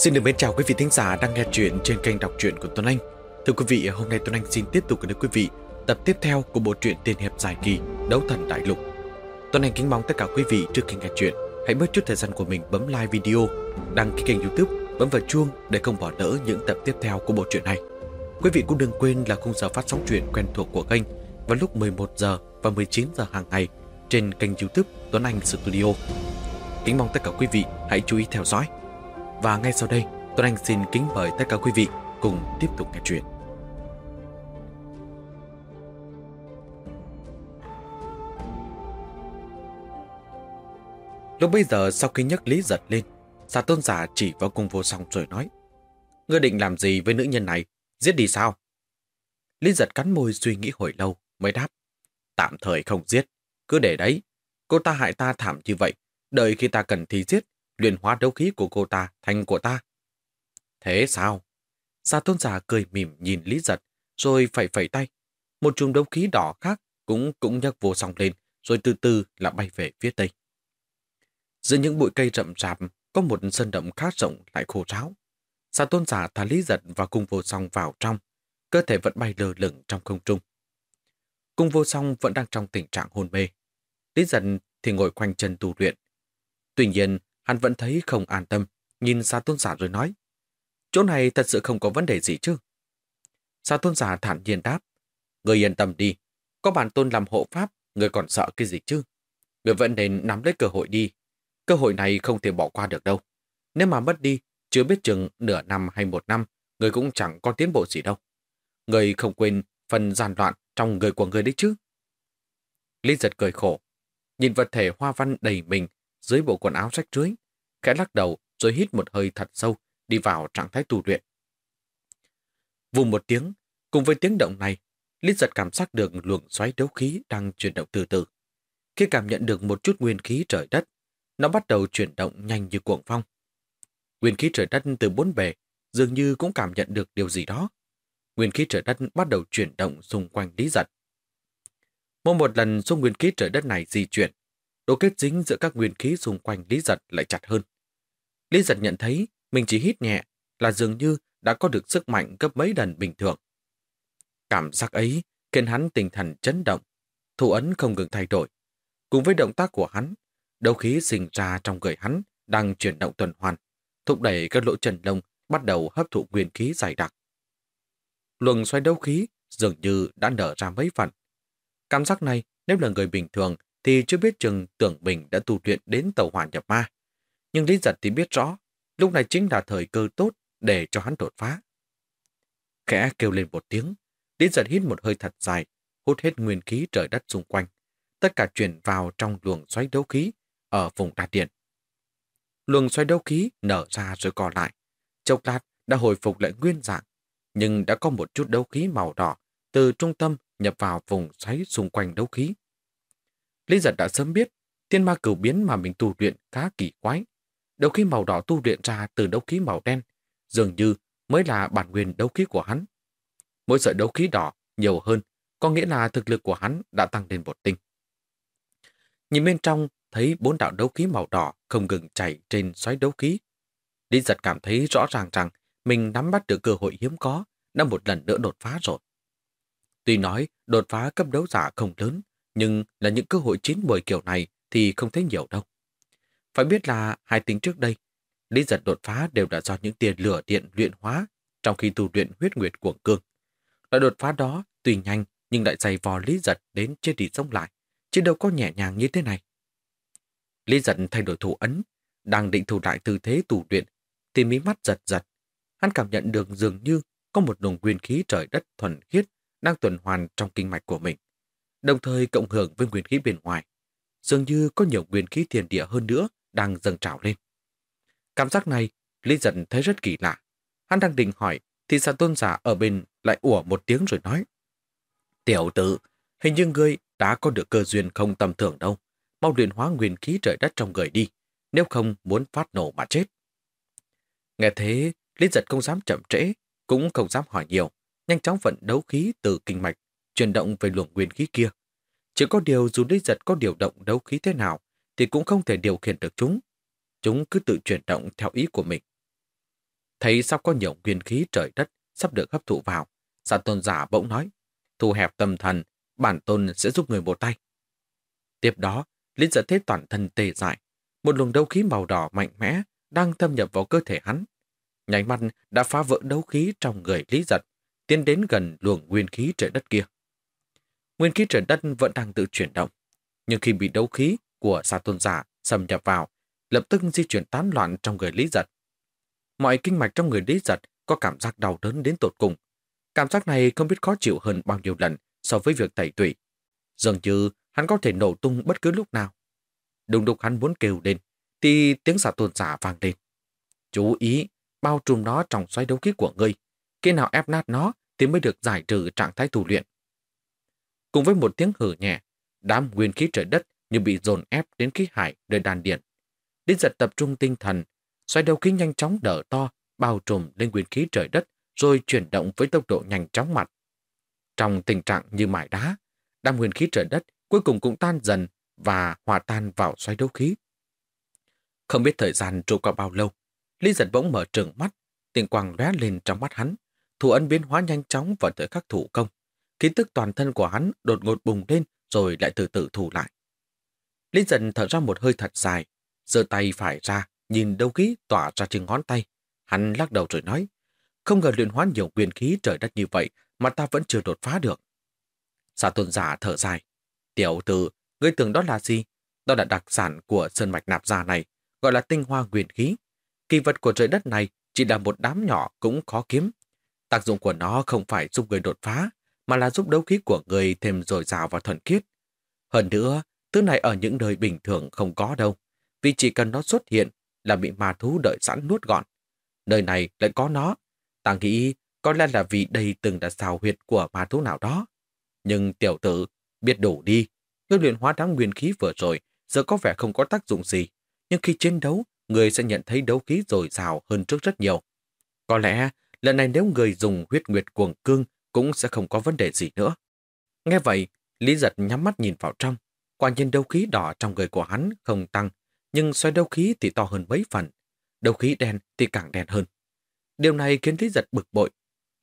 Xin được mến chào quý vị thính giả đang nghe chuyện trên kênh đọc truyện của Tuấn Anh. Thưa quý vị, hôm nay Tuấn Anh xin tiếp tục gửi đến quý vị tập tiếp theo của bộ truyện tiên hiệp dài kỳ Đấu Thần Đại Lục. Tuấn Anh kính mong tất cả quý vị trước khi nghe chuyện hãy bớt chút thời gian của mình bấm like video, đăng ký kênh youtube, bấm vào chuông để không bỏ lỡ những tập tiếp theo của bộ truyện này. Quý vị cũng đừng quên là khung giờ phát sóng truyện quen thuộc của kênh vào lúc 11 giờ và 19 giờ hàng ngày trên kênh youtube Tuấn Anh Studio. Kính mong tất cả quý vị hãy chú ý theo dõi. Và ngay sau đây, Tuấn Anh xin kính mời tất cả quý vị cùng tiếp tục nghe chuyện. Lúc bây giờ sau khi nhấc Lý giật lên, xà tôn giả chỉ vào cung vô song rồi nói Ngươi định làm gì với nữ nhân này? Giết đi sao? Lý giật cắn môi suy nghĩ hồi lâu mới đáp Tạm thời không giết, cứ để đấy. Cô ta hại ta thảm như vậy, đợi khi ta cần thì giết, luyện hóa đấu khí của cô ta thành của ta. Thế sao? Sa tôn giả cười mỉm nhìn Lý Giật, rồi phẩy phẩy tay. Một chùm đấu khí đỏ khác cũng cũng nhấc vô song lên, rồi từ từ là bay về phía tây. Giữa những bụi cây rậm rạp, có một sân động khá rộng lại khô ráo. Sa tôn giả thả Lý Giật và cung vô song vào trong, cơ thể vẫn bay lơ lửng trong không trung. Cung vô song vẫn đang trong tình trạng hôn mê. Lý Giật thì ngồi khoanh chân tu luyện. Tuy nhiên, hắn vẫn thấy không an tâm, nhìn Sa tôn giả rồi nói, chỗ này thật sự không có vấn đề gì chứ. Sa tôn giả thản nhiên đáp, người yên tâm đi, có bản tôn làm hộ pháp, người còn sợ cái gì chứ? Người vẫn nên nắm lấy cơ hội đi, cơ hội này không thể bỏ qua được đâu. Nếu mà mất đi, chưa biết chừng nửa năm hay một năm, người cũng chẳng có tiến bộ gì đâu. Người không quên phần gian loạn trong người của người đấy chứ. Lý giật cười khổ, nhìn vật thể hoa văn đầy mình dưới bộ quần áo rách rưới, khẽ lắc đầu rồi hít một hơi thật sâu, đi vào trạng thái tu luyện. Vùng một tiếng, cùng với tiếng động này, Lý giật cảm giác được luồng xoáy đấu khí đang chuyển động từ từ. Khi cảm nhận được một chút nguyên khí trời đất, nó bắt đầu chuyển động nhanh như cuồng phong. Nguyên khí trời đất từ bốn bề dường như cũng cảm nhận được điều gì đó. Nguyên khí trời đất bắt đầu chuyển động xung quanh Lý giật. Mỗi một lần số nguyên khí trời đất này di chuyển, độ kết dính giữa các nguyên khí xung quanh Lý Giật lại chặt hơn. Lý Giật nhận thấy mình chỉ hít nhẹ là dường như đã có được sức mạnh gấp mấy lần bình thường. Cảm giác ấy khiến hắn tinh thần chấn động, thủ ấn không ngừng thay đổi. Cùng với động tác của hắn, đấu khí sinh ra trong người hắn đang chuyển động tuần hoàn, thúc đẩy các lỗ chân lông bắt đầu hấp thụ nguyên khí dày đặc. Luồng xoay đấu khí dường như đã nở ra mấy phần. Cảm giác này nếu là người bình thường thì chưa biết chừng tưởng mình đã tu luyện đến tàu hỏa nhập ma. Nhưng Lý Giật thì biết rõ, lúc này chính là thời cơ tốt để cho hắn đột phá. Khẽ kêu lên một tiếng, Lý Giật hít một hơi thật dài, hút hết nguyên khí trời đất xung quanh. Tất cả chuyển vào trong luồng xoáy đấu khí ở vùng đa điện. Luồng xoáy đấu khí nở ra rồi còn lại. Chốc lát đã hồi phục lại nguyên dạng, nhưng đã có một chút đấu khí màu đỏ từ trung tâm nhập vào vùng xoáy xung quanh đấu khí. Lý giật đã sớm biết, thiên ma cửu biến mà mình tu luyện khá kỳ quái. Đấu khí màu đỏ tu luyện ra từ đấu khí màu đen, dường như mới là bản nguyên đấu khí của hắn. Mỗi sợi đấu khí đỏ nhiều hơn, có nghĩa là thực lực của hắn đã tăng lên một tinh. Nhìn bên trong, thấy bốn đạo đấu khí màu đỏ không ngừng chảy trên xoáy đấu khí. Lý giật cảm thấy rõ ràng rằng mình nắm bắt được cơ hội hiếm có, đã một lần nữa đột phá rồi. Tuy nói đột phá cấp đấu giả không lớn, nhưng là những cơ hội chín mười kiểu này thì không thấy nhiều đâu. Phải biết là hai tính trước đây, lý giật đột phá đều đã do những tiền lửa điện luyện hóa trong khi tu luyện huyết nguyệt của cương. Loại đột phá đó tuy nhanh nhưng lại dày vò lý giật đến chết đi sống lại, chứ đâu có nhẹ nhàng như thế này. Lý giật thay đổi thủ ấn, đang định thủ lại tư thế tù luyện, thì mí mắt giật giật. Hắn cảm nhận được dường như có một luồng nguyên khí trời đất thuần khiết đang tuần hoàn trong kinh mạch của mình đồng thời cộng hưởng với nguyên khí bên ngoài. Dường như có nhiều nguyên khí thiên địa hơn nữa đang dâng trào lên. Cảm giác này, Lý Dân thấy rất kỳ lạ. Hắn đang định hỏi, thì sa tôn giả ở bên lại ủa một tiếng rồi nói. Tiểu tử, hình như ngươi đã có được cơ duyên không tầm thường đâu. Mau luyện hóa nguyên khí trời đất trong người đi, nếu không muốn phát nổ mà chết. Nghe thế, Lý giật không dám chậm trễ, cũng không dám hỏi nhiều, nhanh chóng vận đấu khí từ kinh mạch chuyển động về luồng nguyên khí kia. Chỉ có điều dù Lý Giật có điều động đấu khí thế nào, thì cũng không thể điều khiển được chúng. Chúng cứ tự chuyển động theo ý của mình. Thấy sắp có nhiều nguyên khí trời đất sắp được hấp thụ vào, Sa tôn giả bỗng nói, thu hẹp tâm thần, bản tôn sẽ giúp người một tay. Tiếp đó, Linh dạ giật thấy toàn thân tê dại, một luồng đấu khí màu đỏ mạnh mẽ đang thâm nhập vào cơ thể hắn. Nháy mắt đã phá vỡ đấu khí trong người Lý giật, tiến đến gần luồng nguyên khí trời đất kia. Nguyên khí trời đất vẫn đang tự chuyển động, nhưng khi bị đấu khí của sa tôn giả xâm nhập vào, lập tức di chuyển tán loạn trong người Lý giật. Mọi kinh mạch trong người Lý giật có cảm giác đau đớn đến tột cùng. Cảm giác này không biết khó chịu hơn bao nhiêu lần so với việc tẩy tủy. Dường như hắn có thể nổ tung bất cứ lúc nào. Đùng đục hắn muốn kêu lên, thì tiếng xà tôn giả vang lên. Chú ý, bao trùm nó trong xoay đấu khí của ngươi. Khi nào ép nát nó thì mới được giải trừ trạng thái tù luyện. Cùng với một tiếng hử nhẹ, đám nguyên khí trời đất như bị dồn ép đến khí hải nơi đàn điện. Đến giật tập trung tinh thần, xoay đầu khí nhanh chóng đỡ to, bao trùm lên nguyên khí trời đất, rồi chuyển động với tốc độ nhanh chóng mặt. Trong tình trạng như mải đá, đám nguyên khí trời đất cuối cùng cũng tan dần và hòa tan vào xoay đấu khí. Không biết thời gian trôi qua bao lâu, Lý giật bỗng mở trừng mắt, tiền quang lóe lên trong mắt hắn. Thủ ân biến hóa nhanh chóng vào thời khắc thủ công. Khí tức toàn thân của hắn đột ngột bùng lên rồi lại từ từ thủ lại. Lý dần thở ra một hơi thật dài, giơ tay phải ra, nhìn đấu khí tỏa ra trên ngón tay. Hắn lắc đầu rồi nói, không ngờ luyện hóa nhiều quyền khí trời đất như vậy mà ta vẫn chưa đột phá được. Xã tôn giả thở dài. Tiểu tử, ngươi tưởng đó là gì? Đó là đặc sản của sơn mạch nạp gia này, gọi là tinh hoa quyền khí. Kỳ vật của trời đất này chỉ là một đám nhỏ cũng khó kiếm. Tác dụng của nó không phải giúp người đột phá, mà là giúp đấu khí của người thêm dồi dào và thuần khiết. Hơn nữa, thứ này ở những nơi bình thường không có đâu, vì chỉ cần nó xuất hiện là bị ma thú đợi sẵn nuốt gọn. Nơi này lại có nó. Ta nghĩ có lẽ là vì đây từng là xào huyệt của ma thú nào đó. Nhưng tiểu tử, biết đủ đi. Ngươi luyện hóa đám nguyên khí vừa rồi, giờ có vẻ không có tác dụng gì. Nhưng khi chiến đấu, người sẽ nhận thấy đấu khí dồi dào hơn trước rất nhiều. Có lẽ lần này nếu người dùng huyết nguyệt cuồng cương cũng sẽ không có vấn đề gì nữa. Nghe vậy, Lý giật nhắm mắt nhìn vào trong. Quả nhiên đấu khí đỏ trong người của hắn không tăng, nhưng xoay đấu khí thì to hơn mấy phần. Đấu khí đen thì càng đen hơn. Điều này khiến Lý giật bực bội.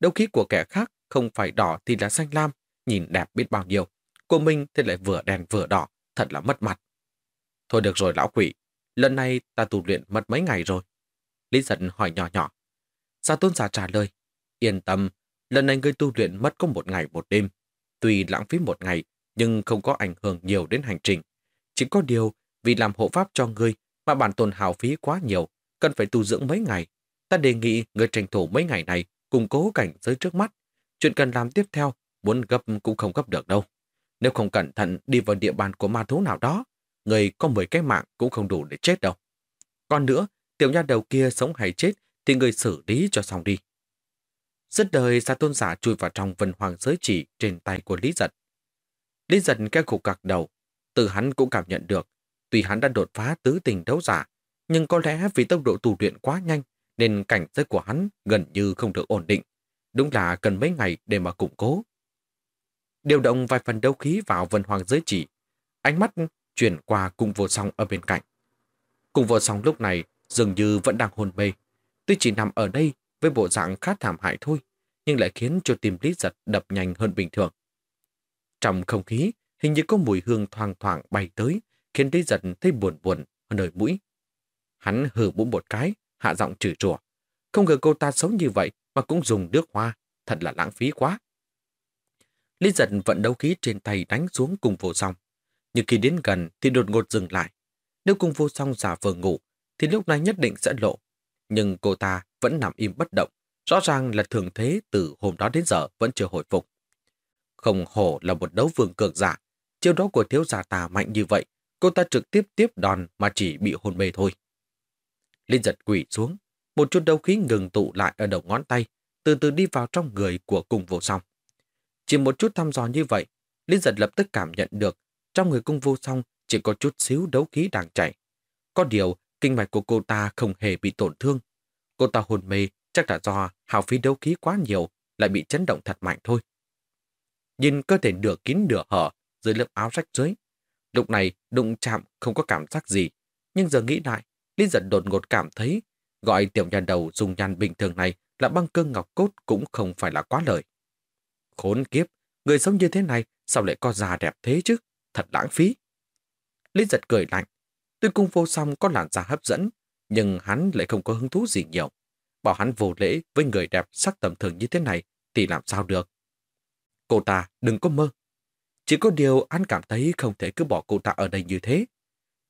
Đấu khí của kẻ khác không phải đỏ thì là xanh lam, nhìn đẹp biết bao nhiêu. Của mình thì lại vừa đen vừa đỏ, thật là mất mặt. Thôi được rồi lão quỷ, lần này ta tu luyện mất mấy ngày rồi. Lý giật hỏi nhỏ nhỏ. Sa tôn giả trả lời, yên tâm, lần này ngươi tu luyện mất có một ngày một đêm. Tuy lãng phí một ngày, nhưng không có ảnh hưởng nhiều đến hành trình. Chỉ có điều, vì làm hộ pháp cho ngươi mà bản tồn hào phí quá nhiều, cần phải tu dưỡng mấy ngày. Ta đề nghị ngươi tranh thủ mấy ngày này củng cố cảnh giới trước mắt. Chuyện cần làm tiếp theo, muốn gấp cũng không gấp được đâu. Nếu không cẩn thận đi vào địa bàn của ma thú nào đó, người có 10 cái mạng cũng không đủ để chết đâu. Còn nữa, tiểu nha đầu kia sống hay chết thì người xử lý cho xong đi. Dứt đời sa tôn giả chui vào trong vân hoàng giới chỉ trên tay của Lý Giật. Lý Giật cái cục cạc đầu, từ hắn cũng cảm nhận được, tuy hắn đã đột phá tứ tình đấu giả, nhưng có lẽ vì tốc độ tu luyện quá nhanh nên cảnh giới của hắn gần như không được ổn định. Đúng là cần mấy ngày để mà củng cố. Điều động vài phần đấu khí vào vân hoàng giới chỉ, ánh mắt chuyển qua cung vô song ở bên cạnh. Cung vô song lúc này dường như vẫn đang hôn mê. Tuy chỉ nằm ở đây với bộ dạng khá thảm hại thôi, nhưng lại khiến cho tim Lý Giật đập nhanh hơn bình thường. Trong không khí, hình như có mùi hương thoang thoảng bay tới, khiến Lý Giật thấy buồn buồn ở nơi mũi. Hắn hừ mũi một cái, hạ giọng chửi rủa. Không ngờ cô ta xấu như vậy mà cũng dùng nước hoa, thật là lãng phí quá. Lý giật vận đấu khí trên tay đánh xuống cùng vô song. Nhưng khi đến gần thì đột ngột dừng lại. Nếu cùng vô song giả vờ ngủ, thì lúc này nhất định sẽ lộ. Nhưng cô ta vẫn nằm im bất động. Rõ ràng là thường thế từ hôm đó đến giờ vẫn chưa hồi phục. Không hổ là một đấu vương cường giả. Chiêu đó của thiếu gia tà mạnh như vậy, cô ta trực tiếp tiếp đòn mà chỉ bị hôn mê thôi. Linh giật quỷ xuống, một chút đấu khí ngừng tụ lại ở đầu ngón tay, từ từ đi vào trong người của cung vô song. Chỉ một chút thăm dò như vậy, Linh giật lập tức cảm nhận được trong người cung vô song chỉ có chút xíu đấu khí đang chảy. Có điều, kinh mạch của cô ta không hề bị tổn thương. Cô ta hồn mê chắc là do hào phí đấu khí quá nhiều lại bị chấn động thật mạnh thôi. Nhìn cơ thể nửa kín nửa hở dưới lớp áo rách dưới. Lúc này đụng chạm không có cảm giác gì. Nhưng giờ nghĩ lại, Lý giật đột ngột cảm thấy Gọi tiểu nhà đầu dùng nhan bình thường này là băng cương ngọc cốt cũng không phải là quá lời. Khốn kiếp, người sống như thế này sao lại có già đẹp thế chứ? Thật lãng phí. Lý giật cười lạnh. Tuy cung vô song có làn da hấp dẫn, nhưng hắn lại không có hứng thú gì nhiều. Bảo hắn vô lễ với người đẹp sắc tầm thường như thế này thì làm sao được. Cô ta đừng có mơ. Chỉ có điều anh cảm thấy không thể cứ bỏ cô ta ở đây như thế.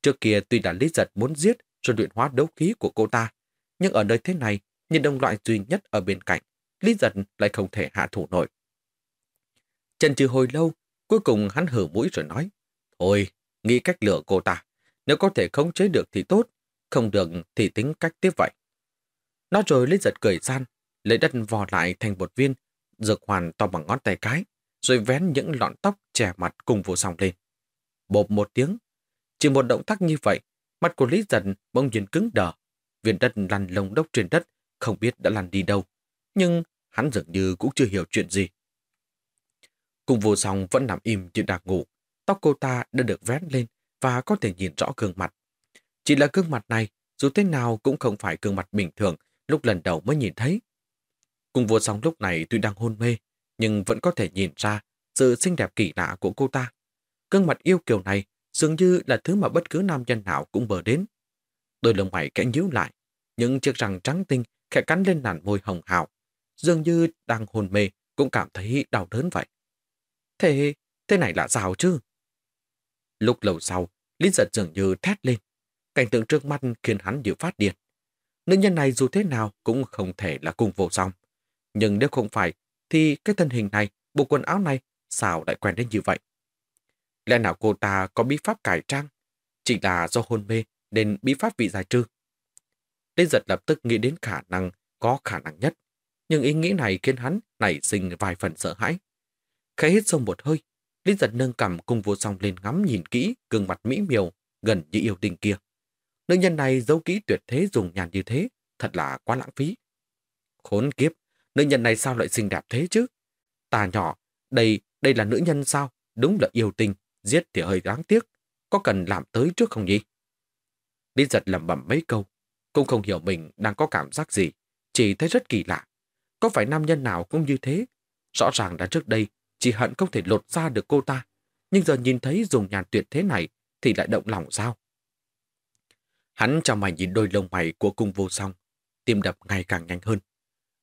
Trước kia tuy là Lý Giật muốn giết rồi luyện hóa đấu khí của cô ta, nhưng ở nơi thế này, nhìn đồng loại duy nhất ở bên cạnh, Lý Giật lại không thể hạ thủ nổi. Trần trừ hồi lâu, cuối cùng hắn hở mũi rồi nói, Thôi, nghĩ cách lừa cô ta. Nếu có thể khống chế được thì tốt, không được thì tính cách tiếp vậy. Nói rồi Lý Giật cười gian, lấy đất vò lại thành một viên, dược hoàn to bằng ngón tay cái, rồi vén những lọn tóc che mặt cùng vô song lên. Bộp một tiếng, chỉ một động tác như vậy, mặt của Lý dần bỗng nhiên cứng đờ. Viên đất lăn lông đốc trên đất, không biết đã lăn đi đâu. Nhưng hắn dường như cũng chưa hiểu chuyện gì. Cùng vô song vẫn nằm im như đang ngủ. Tóc cô ta đã được vén lên và có thể nhìn rõ gương mặt. Chỉ là gương mặt này, dù thế nào cũng không phải gương mặt bình thường lúc lần đầu mới nhìn thấy. Cùng vô song lúc này tuy đang hôn mê, nhưng vẫn có thể nhìn ra sự xinh đẹp kỳ lạ của cô ta. Gương mặt yêu kiều này dường như là thứ mà bất cứ nam nhân nào cũng bờ đến. Đôi lông mày kẽ nhíu lại, những chiếc răng trắng tinh khẽ cắn lên làn môi hồng hào, dường như đang hôn mê cũng cảm thấy đau đớn vậy. Thế, thế này là sao chứ? Lúc lâu sau, Lý giật dường như thét lên. Cảnh tượng trước mắt khiến hắn như phát điên. Nữ nhân này dù thế nào cũng không thể là cùng vô song. Nhưng nếu không phải, thì cái thân hình này, bộ quần áo này, sao lại quen đến như vậy? Lẽ nào cô ta có bí pháp cải trang? Chỉ là do hôn mê nên bí pháp bị giải trừ. Lý giật lập tức nghĩ đến khả năng có khả năng nhất. Nhưng ý nghĩ này khiến hắn nảy sinh vài phần sợ hãi. Khẽ hít sông một hơi, Lý giật nâng cầm cùng vô song lên ngắm nhìn kỹ gương mặt mỹ miều gần như yêu tình kia. Nữ nhân này giấu kỹ tuyệt thế dùng nhàn như thế, thật là quá lãng phí. Khốn kiếp, nữ nhân này sao lại xinh đẹp thế chứ? Ta nhỏ, đây, đây là nữ nhân sao? Đúng là yêu tình, giết thì hơi đáng tiếc. Có cần làm tới trước không nhỉ? Lý giật lầm bẩm mấy câu, cũng không hiểu mình đang có cảm giác gì, chỉ thấy rất kỳ lạ. Có phải nam nhân nào cũng như thế? Rõ ràng đã trước đây chỉ hận không thể lột ra được cô ta. Nhưng giờ nhìn thấy dùng nhàn tuyệt thế này thì lại động lòng sao? Hắn trong mày nhìn đôi lông mày của cung vô song, tim đập ngày càng nhanh hơn.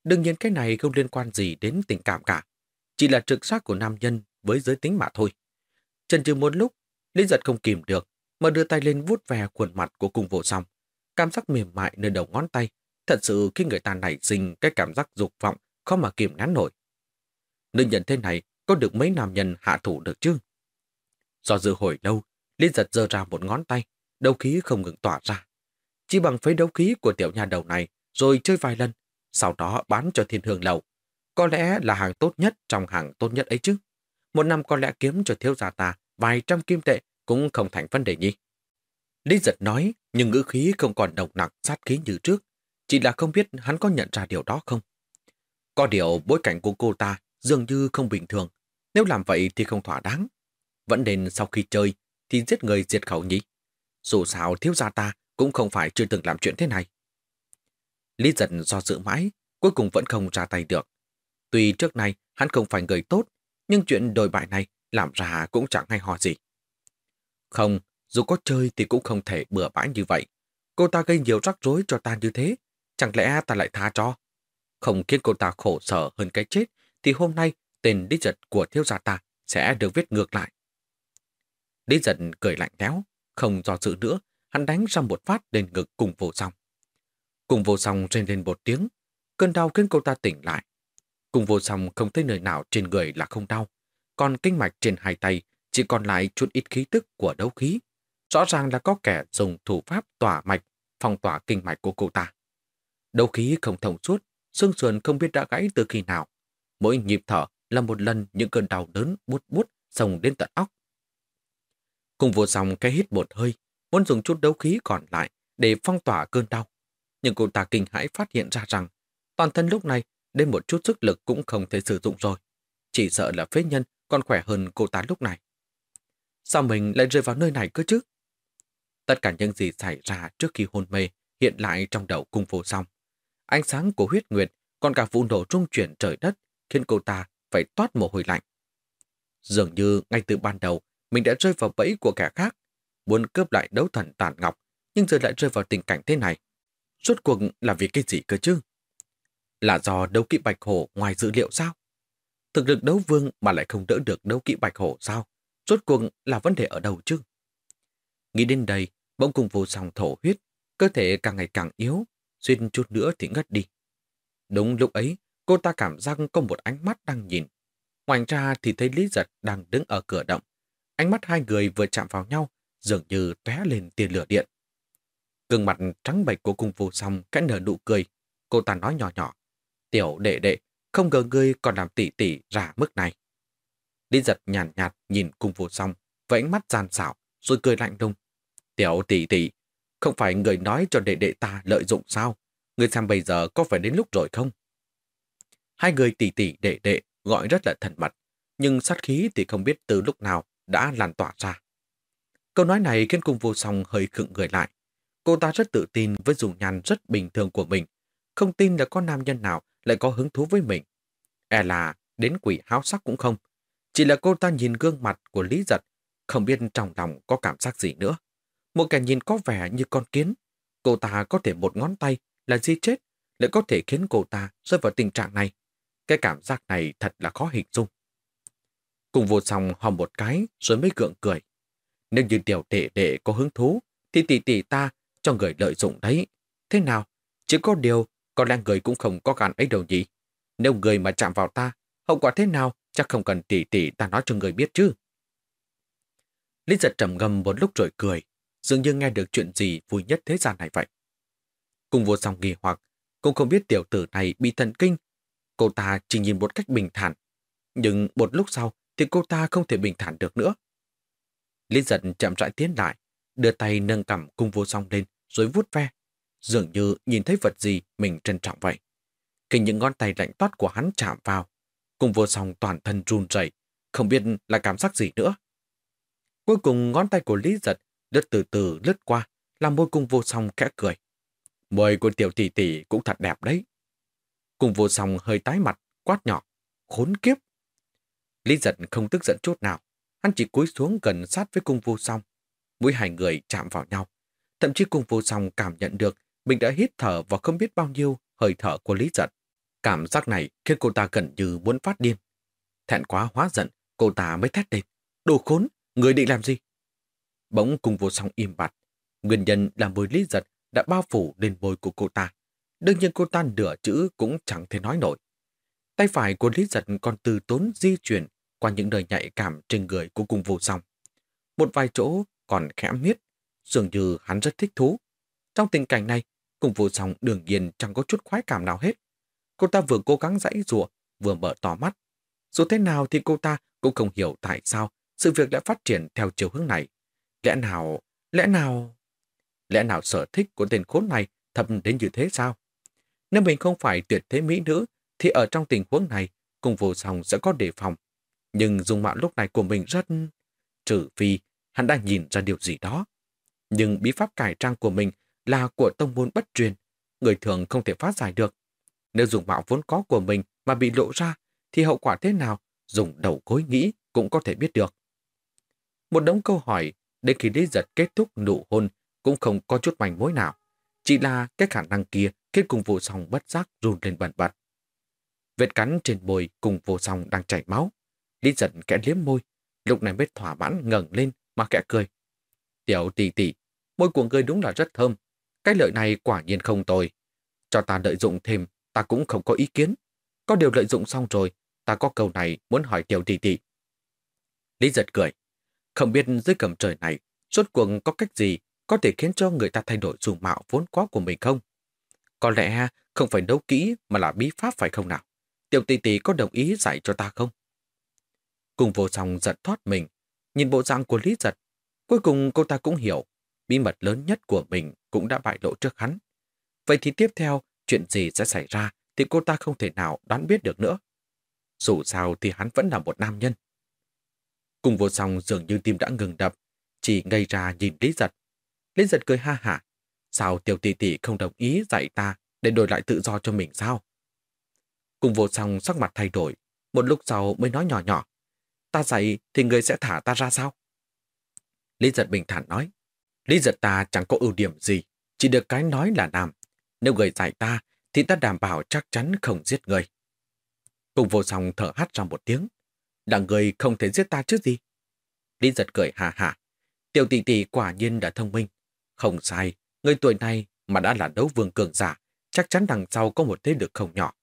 Đương nhiên cái này không liên quan gì đến tình cảm cả, chỉ là trực giác của nam nhân với giới tính mà thôi. Trần trừ một lúc, Lý giật không kìm được, mà đưa tay lên vuốt ve khuôn mặt của cung vô song. Cảm giác mềm mại nơi đầu ngón tay, thật sự khi người ta nảy sinh cái cảm giác dục vọng khó mà kìm nén nổi. Nữ nhân thế này có được mấy nam nhân hạ thủ được chứ? Do dự hồi lâu, Liên giật dơ ra một ngón tay, đấu khí không ngừng tỏa ra. Chỉ bằng phế đấu khí của tiểu nhà đầu này rồi chơi vài lần, sau đó bán cho thiên hương lầu. Có lẽ là hàng tốt nhất trong hàng tốt nhất ấy chứ. Một năm có lẽ kiếm cho thiếu gia ta vài trăm kim tệ cũng không thành vấn đề nhỉ Lý giật nói, nhưng ngữ khí không còn độc nặng sát khí như trước. Chỉ là không biết hắn có nhận ra điều đó không. Có điều bối cảnh của cô ta dường như không bình thường. Nếu làm vậy thì không thỏa đáng. Vẫn nên sau khi chơi thì giết người diệt khẩu nhỉ. Dù sao thiếu gia ta cũng không phải chưa từng làm chuyện thế này. Lý giật do dự mãi, cuối cùng vẫn không ra tay được. Tuy trước nay hắn không phải người tốt, nhưng chuyện đồi bại này làm ra cũng chẳng hay ho gì. Không, dù có chơi thì cũng không thể bừa bãi như vậy. Cô ta gây nhiều rắc rối cho ta như thế, chẳng lẽ ta lại tha cho? Không khiến cô ta khổ sở hơn cái chết thì hôm nay tên Lý Giật của thiếu gia ta sẽ được viết ngược lại. Lý Giật cười lạnh lẽo, không do dự nữa, hắn đánh ra một phát lên ngực cùng vô song. Cùng vô song rên lên một tiếng, cơn đau khiến cô ta tỉnh lại. Cùng vô song không thấy nơi nào trên người là không đau, còn kinh mạch trên hai tay chỉ còn lại chút ít khí tức của đấu khí. Rõ ràng là có kẻ dùng thủ pháp tỏa mạch, phong tỏa kinh mạch của cô ta. Đấu khí không thông suốt, xương sườn không biết đã gãy từ khi nào, Mỗi nhịp thở là một lần những cơn đau đớn bút bút sồng đến tận óc. Cùng vô song cái hít một hơi, muốn dùng chút đấu khí còn lại để phong tỏa cơn đau. Nhưng cô ta kinh hãi phát hiện ra rằng toàn thân lúc này đến một chút sức lực cũng không thể sử dụng rồi. Chỉ sợ là phế nhân còn khỏe hơn cô ta lúc này. Sao mình lại rơi vào nơi này cơ chứ? Tất cả những gì xảy ra trước khi hôn mê hiện lại trong đầu cung vô song. Ánh sáng của huyết nguyệt, còn cả vụ nổ trung chuyển trời đất, khiến cô ta phải toát mồ hôi lạnh. Dường như ngay từ ban đầu, mình đã rơi vào bẫy của kẻ khác, muốn cướp lại đấu thần tàn ngọc, nhưng giờ lại rơi vào tình cảnh thế này. Suốt cuộc là vì cái gì cơ chứ? Là do đấu kỵ bạch hổ ngoài dữ liệu sao? Thực lực đấu vương mà lại không đỡ được đấu kỵ bạch hổ sao? suốt cuộc là vấn đề ở đâu chứ? Nghĩ đến đây, bỗng cùng vô song thổ huyết, cơ thể càng ngày càng yếu, xuyên chút nữa thì ngất đi. Đúng lúc ấy, cô ta cảm giác có một ánh mắt đang nhìn. Ngoài ra thì thấy Lý Giật đang đứng ở cửa động. Ánh mắt hai người vừa chạm vào nhau, dường như tóe lên tiền lửa điện. Gương mặt trắng bệch của cung vô song cái nở nụ cười. Cô ta nói nhỏ nhỏ. Tiểu đệ đệ, không ngờ ngươi còn làm tỉ tỉ ra mức này. Lý giật nhàn nhạt, nhạt nhìn cung vô song, với ánh mắt gian xảo, rồi cười lạnh lùng. Tiểu tỷ tỷ, không phải người nói cho đệ đệ ta lợi dụng sao? Người xem bây giờ có phải đến lúc rồi không? Hai người tỷ tỷ đệ đệ gọi rất là thần mật, nhưng sát khí thì không biết từ lúc nào đã lan tỏa ra. Câu nói này khiến cung vô song hơi khựng người lại. Cô ta rất tự tin với dùng nhàn rất bình thường của mình, không tin là có nam nhân nào lại có hứng thú với mình. E là đến quỷ háo sắc cũng không. Chỉ là cô ta nhìn gương mặt của Lý Giật, không biết trong lòng có cảm giác gì nữa. Một kẻ nhìn có vẻ như con kiến. Cô ta có thể một ngón tay là di chết, lại có thể khiến cô ta rơi vào tình trạng này. Cái cảm giác này thật là khó hình dung. Cùng vô xong hòm một cái rồi mới gượng cười. Nếu như tiểu đệ đệ có hứng thú, thì tỷ tỷ ta cho người lợi dụng đấy. Thế nào? Chỉ có điều, có lẽ người cũng không có gan ấy đâu nhỉ. Nếu người mà chạm vào ta, hậu quả thế nào chắc không cần tỉ tỉ ta nói cho người biết chứ. Lý giật trầm ngâm một lúc rồi cười, dường như nghe được chuyện gì vui nhất thế gian này vậy. Cùng vô song nghi hoặc, cũng không biết tiểu tử này bị thần kinh. Cô ta chỉ nhìn một cách bình thản, nhưng một lúc sau thì cô ta không thể bình thản được nữa. Lý giật chậm rãi tiến lại, đưa tay nâng cầm cung vô song lên rồi vuốt ve, dường như nhìn thấy vật gì mình trân trọng vậy. Khi những ngón tay lạnh toát của hắn chạm vào, cung vô song toàn thân run rẩy, không biết là cảm giác gì nữa. Cuối cùng ngón tay của Lý giật lướt từ từ lướt qua, làm môi cung vô song kẽ cười. Môi của tiểu tỷ tỷ cũng thật đẹp đấy. Cung vô song hơi tái mặt, quát nhỏ. Khốn kiếp! Lý giật không tức giận chút nào. Hắn chỉ cúi xuống gần sát với cung vô song. Mũi hai người chạm vào nhau. Thậm chí cung vô song cảm nhận được mình đã hít thở vào không biết bao nhiêu hơi thở của Lý giật. Cảm giác này khiến cô ta gần như muốn phát điên. Thẹn quá hóa giận, cô ta mới thét lên. Đồ khốn, người định làm gì? Bỗng cung vô song im bặt. Nguyên nhân là mùi Lý giật đã bao phủ lên môi của cô ta. Đương nhiên cô ta nửa chữ cũng chẳng thể nói nổi. Tay phải của Lý Giật còn từ tốn di chuyển qua những nơi nhạy cảm trên người của cung vô song. Một vài chỗ còn khẽ miết, dường như hắn rất thích thú. Trong tình cảnh này, cùng vô song đương nhiên chẳng có chút khoái cảm nào hết. Cô ta vừa cố gắng dãy rùa, vừa mở to mắt. Dù thế nào thì cô ta cũng không hiểu tại sao sự việc đã phát triển theo chiều hướng này. Lẽ nào, lẽ nào... Lẽ nào sở thích của tên khốn này thầm đến như thế sao? Nếu mình không phải tuyệt thế mỹ nữ, thì ở trong tình huống này, cùng vô song sẽ có đề phòng. Nhưng dung mạo lúc này của mình rất... Trừ phi, hắn đang nhìn ra điều gì đó. Nhưng bí pháp cải trang của mình là của tông môn bất truyền, người thường không thể phát giải được. Nếu dùng mạo vốn có của mình mà bị lộ ra, thì hậu quả thế nào, dùng đầu gối nghĩ cũng có thể biết được. Một đống câu hỏi, đến khi Lý Giật kết thúc nụ hôn cũng không có chút manh mối nào. Chỉ là cái khả năng kia kết cùng vô song bất giác run lên bẩn bật. Vết cắn trên môi cùng vô song đang chảy máu. Lý giật kẽ liếm môi, lúc này mới thỏa mãn ngẩng lên mà kẽ cười. Tiểu tỷ tỷ, môi của ngươi đúng là rất thơm. Cái lợi này quả nhiên không tồi. Cho ta lợi dụng thêm, ta cũng không có ý kiến. Có điều lợi dụng xong rồi, ta có câu này muốn hỏi tiểu tỷ tỷ. Lý giật cười. Không biết dưới cầm trời này, suốt cuộc có cách gì có thể khiến cho người ta thay đổi dù mạo vốn có của mình không? Có lẽ không phải đấu kỹ mà là bí pháp phải không nào? Tiểu tỷ tỷ có đồng ý dạy cho ta không? Cùng vô song giật thoát mình, nhìn bộ dạng của Lý Giật. Cuối cùng cô ta cũng hiểu, bí mật lớn nhất của mình cũng đã bại lộ trước hắn. Vậy thì tiếp theo, chuyện gì sẽ xảy ra thì cô ta không thể nào đoán biết được nữa. Dù sao thì hắn vẫn là một nam nhân. Cùng vô song dường như tim đã ngừng đập, chỉ ngây ra nhìn Lý Giật. Lý Giật cười ha hả. Sao tiểu tỷ tỷ không đồng ý dạy ta để đổi lại tự do cho mình sao? Cùng vô song sắc mặt thay đổi, một lúc sau mới nói nhỏ nhỏ. Ta dạy thì người sẽ thả ta ra sao? Lý giật bình thản nói. Lý giật ta chẳng có ưu điểm gì, chỉ được cái nói là làm. Nếu người giải ta, thì ta đảm bảo chắc chắn không giết người. Cùng vô song thở hắt ra một tiếng. Là người không thể giết ta chứ gì? Lý giật cười hà hà. Tiểu tỷ tỷ quả nhiên đã thông minh. Không sai, người tuổi này mà đã là đấu vương cường giả, chắc chắn đằng sau có một thế lực không nhỏ.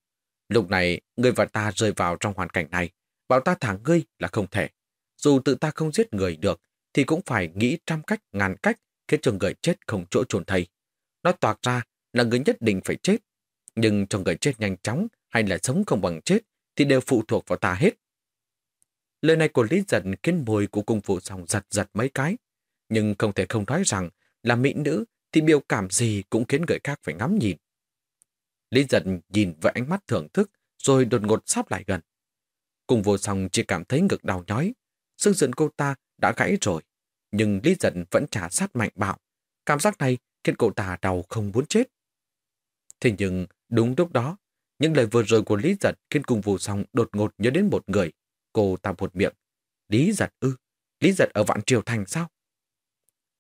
Lúc này, người và ta rơi vào trong hoàn cảnh này, bảo ta thả ngươi là không thể. Dù tự ta không giết người được, thì cũng phải nghĩ trăm cách, ngàn cách, khiến cho người chết không chỗ trồn thầy. Nó toạc ra là người nhất định phải chết. Nhưng cho người chết nhanh chóng hay là sống không bằng chết thì đều phụ thuộc vào ta hết. Lời này của Lý Giật khiến môi của cung phụ sòng giật giật mấy cái. Nhưng không thể không nói rằng là mỹ nữ thì biểu cảm gì cũng khiến người khác phải ngắm nhìn. Lý Giật nhìn với ánh mắt thưởng thức rồi đột ngột sắp lại gần. Cung vô song chỉ cảm thấy ngực đau nhói. Xương sườn cô ta đã gãy rồi. Nhưng Lý Giật vẫn trả sát mạnh bạo. Cảm giác này khiến cậu ta đau không muốn chết. Thế nhưng đúng lúc đó, những lời vừa rồi của Lý Giật khiến cung vụ xong đột ngột nhớ đến một người Cô ta một miệng. Lý giật ư? Lý giật ở vạn triều thành sao?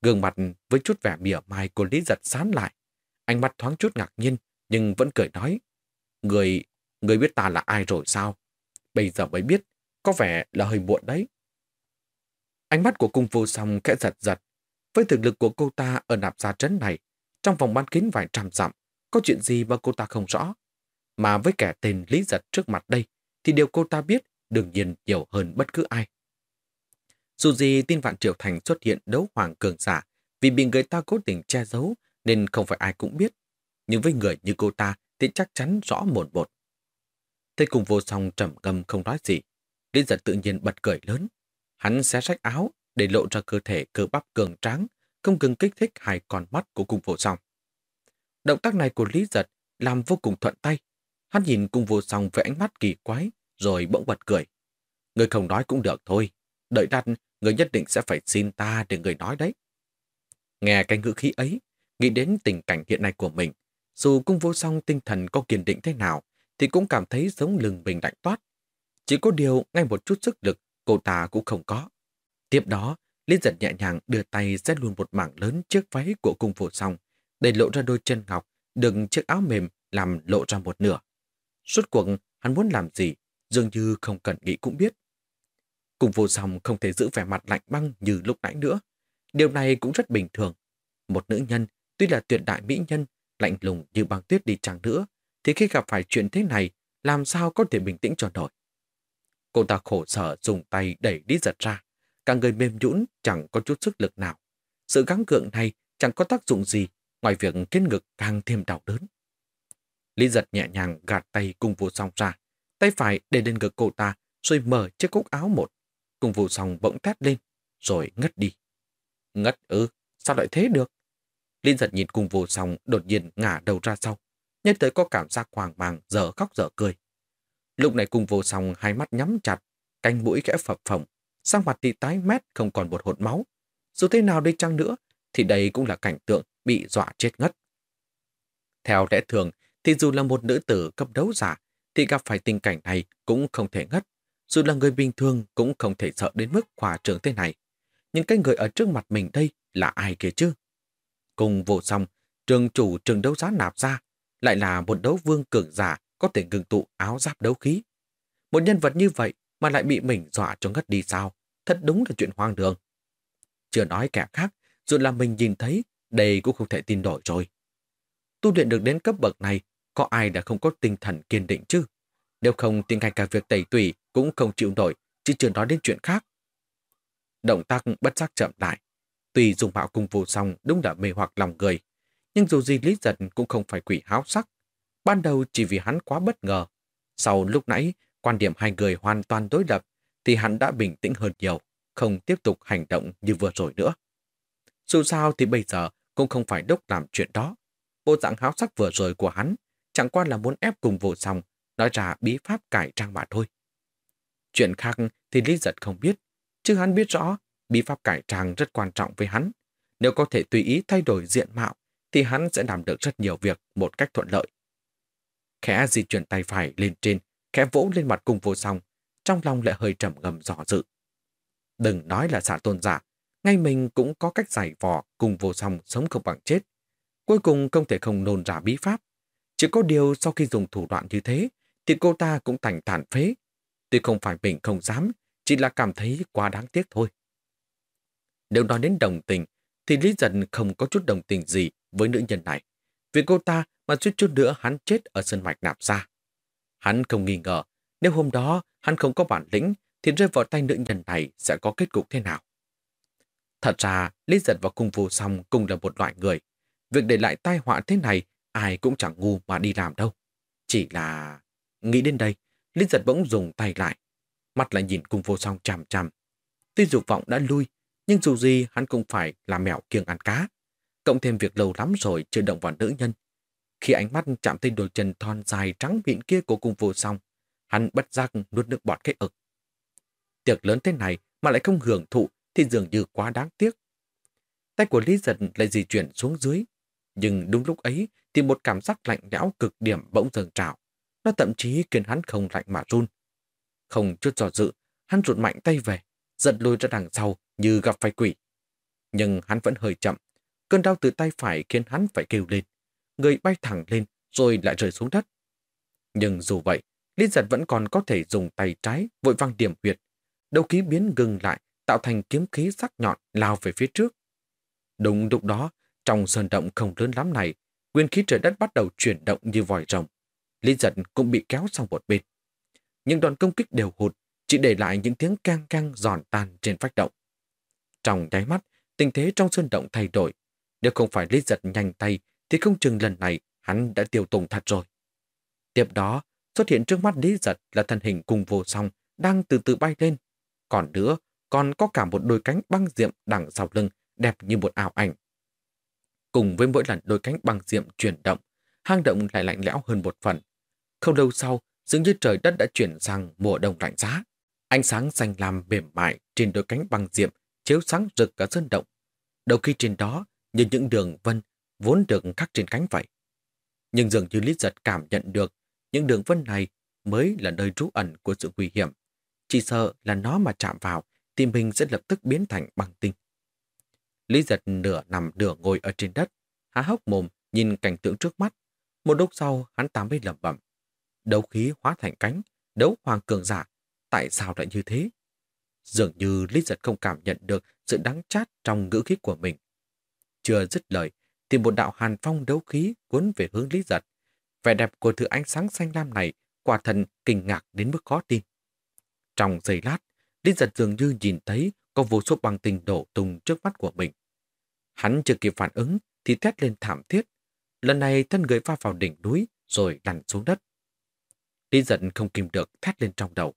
Gương mặt với chút vẻ mỉa mai của Lý giật sán lại. Ánh mắt thoáng chút ngạc nhiên, nhưng vẫn cười nói. Người, người biết ta là ai rồi sao? Bây giờ mới biết, có vẻ là hơi muộn đấy. Ánh mắt của cung vô song kẽ giật giật. Với thực lực của cô ta ở nạp gia trấn này, trong vòng bán kính vài trăm dặm, có chuyện gì mà cô ta không rõ. Mà với kẻ tên Lý Giật trước mặt đây, thì điều cô ta biết đương nhiên nhiều hơn bất cứ ai. Dù gì tin Vạn Triều Thành xuất hiện đấu hoàng cường giả vì bị người ta cố tình che giấu nên không phải ai cũng biết. Nhưng với người như cô ta thì chắc chắn rõ một một. Thế cùng vô song trầm ngâm không nói gì. Lý giật tự nhiên bật cười lớn. Hắn xé rách áo để lộ ra cơ thể cơ bắp cường tráng, không ngừng kích thích hai con mắt của cung vô song. Động tác này của Lý giật làm vô cùng thuận tay. Hắn nhìn cung vô song với ánh mắt kỳ quái, rồi bỗng bật cười. Người không nói cũng được thôi. Đợi đặt, người nhất định sẽ phải xin ta để người nói đấy. Nghe cái ngữ khí ấy, nghĩ đến tình cảnh hiện nay của mình, dù cung vô song tinh thần có kiên định thế nào, thì cũng cảm thấy giống lưng mình lạnh toát. Chỉ có điều ngay một chút sức lực cô ta cũng không có. Tiếp đó, Liên giật nhẹ nhàng đưa tay xét luôn một mảng lớn chiếc váy của cung vô song, để lộ ra đôi chân ngọc, đựng chiếc áo mềm làm lộ ra một nửa. Suốt cuộc, hắn muốn làm gì dường như không cần nghĩ cũng biết. cung vô song không thể giữ vẻ mặt lạnh băng như lúc nãy nữa. Điều này cũng rất bình thường. Một nữ nhân, tuy là tuyệt đại mỹ nhân, lạnh lùng như băng tuyết đi chăng nữa, thì khi gặp phải chuyện thế này, làm sao có thể bình tĩnh cho nổi. Cô ta khổ sở dùng tay đẩy đi giật ra. Cả người mềm nhũn chẳng có chút sức lực nào. Sự gắng gượng này chẳng có tác dụng gì ngoài việc khiến ngực càng thêm đau đớn. Lý giật nhẹ nhàng gạt tay cung vô song ra, Tay phải để lên ngực cô ta, rồi mở chiếc cúc áo một. Cùng vụ song bỗng thét lên, rồi ngất đi. Ngất ư, sao lại thế được? lý giật nhìn cùng vụ song đột nhiên ngả đầu ra sau. Nhân tới có cảm giác hoàng mang, dở khóc dở cười. Lúc này cùng vô xong hai mắt nhắm chặt, canh mũi kẽ phập phồng, sang mặt thì tái mét không còn một hột máu. Dù thế nào đi chăng nữa, thì đây cũng là cảnh tượng bị dọa chết ngất. Theo lẽ thường, thì dù là một nữ tử cấp đấu giả, thì gặp phải tình cảnh này cũng không thể ngất. Dù là người bình thường cũng không thể sợ đến mức khỏa trường thế này. Nhưng cái người ở trước mặt mình đây là ai kia chứ? Cùng vô xong, trường chủ trường đấu giá nạp ra lại là một đấu vương cường giả có thể ngừng tụ áo giáp đấu khí. Một nhân vật như vậy mà lại bị mình dọa cho ngất đi sao? Thật đúng là chuyện hoang đường. Chưa nói kẻ khác, dù là mình nhìn thấy, đây cũng không thể tin nổi rồi. Tu luyện được đến cấp bậc này có ai đã không có tinh thần kiên định chứ? Nếu không thì ngay cả việc tẩy tủy cũng không chịu nổi, chứ chưa nói đến chuyện khác. Động tác bất giác chậm lại. Tuy dùng mạo cung vô song đúng là mê hoặc lòng người, nhưng dù gì Lý Giật cũng không phải quỷ háo sắc. Ban đầu chỉ vì hắn quá bất ngờ. Sau lúc nãy, quan điểm hai người hoàn toàn đối lập, thì hắn đã bình tĩnh hơn nhiều, không tiếp tục hành động như vừa rồi nữa. Dù sao thì bây giờ cũng không phải đốc làm chuyện đó. Bộ dạng háo sắc vừa rồi của hắn chẳng qua là muốn ép cùng vô xong nói ra bí pháp cải trang mà thôi. Chuyện khác thì Lý Giật không biết, chứ hắn biết rõ bí pháp cải trang rất quan trọng với hắn. Nếu có thể tùy ý thay đổi diện mạo, thì hắn sẽ làm được rất nhiều việc một cách thuận lợi. Khẽ di chuyển tay phải lên trên, khẽ vỗ lên mặt cung vô song, trong lòng lại hơi trầm ngầm dò dự. Đừng nói là xả tôn giả, ngay mình cũng có cách giải vò cùng vô song sống không bằng chết. Cuối cùng không thể không nôn ra bí pháp. Chỉ có điều sau khi dùng thủ đoạn như thế, thì cô ta cũng thành tàn phế. Tuy không phải mình không dám, chỉ là cảm thấy quá đáng tiếc thôi. Nếu nói đến đồng tình, thì Lý Dân không có chút đồng tình gì với nữ nhân này. Vì cô ta mà suýt chút nữa hắn chết ở sân mạch nạp ra. Hắn không nghi ngờ, nếu hôm đó hắn không có bản lĩnh, thì rơi vào tay nữ nhân này sẽ có kết cục thế nào. Thật ra, Lý Giật và Cung Vô Song cùng là một loại người. Việc để lại tai họa thế này, ai cũng chẳng ngu mà đi làm đâu. Chỉ là... Nghĩ đến đây, Lý Giật bỗng dùng tay lại. Mặt lại nhìn Cung Vô Song chằm chằm. Tuy dục vọng đã lui, nhưng dù gì hắn cũng phải là mèo kiêng ăn cá. Cộng thêm việc lâu lắm rồi chưa động vào nữ nhân. Khi ánh mắt chạm tới đôi chân thon dài trắng mịn kia của cung vô song, hắn bất giác nuốt nước bọt cái ực. Tiệc lớn thế này mà lại không hưởng thụ thì dường như quá đáng tiếc. Tay của Lý Giật lại di chuyển xuống dưới, nhưng đúng lúc ấy thì một cảm giác lạnh lẽo cực điểm bỗng dần trào. Nó thậm chí khiến hắn không lạnh mà run. Không chút do dự, hắn rụt mạnh tay về, giật lùi ra đằng sau như gặp phải quỷ. Nhưng hắn vẫn hơi chậm. Cơn đau từ tay phải khiến hắn phải kêu lên. Người bay thẳng lên rồi lại rơi xuống đất. Nhưng dù vậy, Lý giật vẫn còn có thể dùng tay trái vội vang điểm huyệt. Đầu khí biến ngừng lại, tạo thành kiếm khí sắc nhọn lao về phía trước. Đúng lúc đó, trong sơn động không lớn lắm này, nguyên khí trời đất bắt đầu chuyển động như vòi rồng. Lý giật cũng bị kéo sang một bên. Những đòn công kích đều hụt, chỉ để lại những tiếng cang cang giòn tan trên vách động. Trong đáy mắt, tình thế trong sơn động thay đổi. Nếu không phải Lý giật nhanh tay, thì không chừng lần này hắn đã tiêu tùng thật rồi. Tiếp đó, xuất hiện trước mắt Lý giật là thân hình cùng vô song, đang từ từ bay lên. Còn nữa, còn có cả một đôi cánh băng diệm đằng sau lưng, đẹp như một ảo ảnh. Cùng với mỗi lần đôi cánh băng diệm chuyển động, hang động lại lạnh lẽo hơn một phần. Không lâu sau, dường như trời đất đã chuyển sang mùa đông lạnh giá. Ánh sáng xanh lam mềm mại trên đôi cánh băng diệm chiếu sáng rực cả sơn động. Đầu khi trên đó như những đường vân vốn được khắc trên cánh vậy. Nhưng dường như Lý Giật cảm nhận được những đường vân này mới là nơi trú ẩn của sự nguy hiểm. Chỉ sợ là nó mà chạm vào thì mình sẽ lập tức biến thành băng tinh. Lý Giật nửa nằm nửa ngồi ở trên đất, há hốc mồm nhìn cảnh tượng trước mắt. Một lúc sau hắn tám mới lẩm bẩm. Đấu khí hóa thành cánh, đấu hoàng cường giả. Tại sao lại như thế? Dường như Lý Giật không cảm nhận được sự đáng chát trong ngữ khí của mình. Chưa dứt lời, thì một đạo hàn phong đấu khí cuốn về hướng Lý Giật. Vẻ đẹp của thứ ánh sáng xanh lam này quả thần kinh ngạc đến mức khó tin. Trong giây lát, Lý Giật dường như nhìn thấy có vô số băng tinh đổ tung trước mắt của mình. Hắn chưa kịp phản ứng thì thét lên thảm thiết. Lần này thân người va vào đỉnh núi rồi lăn xuống đất. Lý giận không kìm được thét lên trong đầu.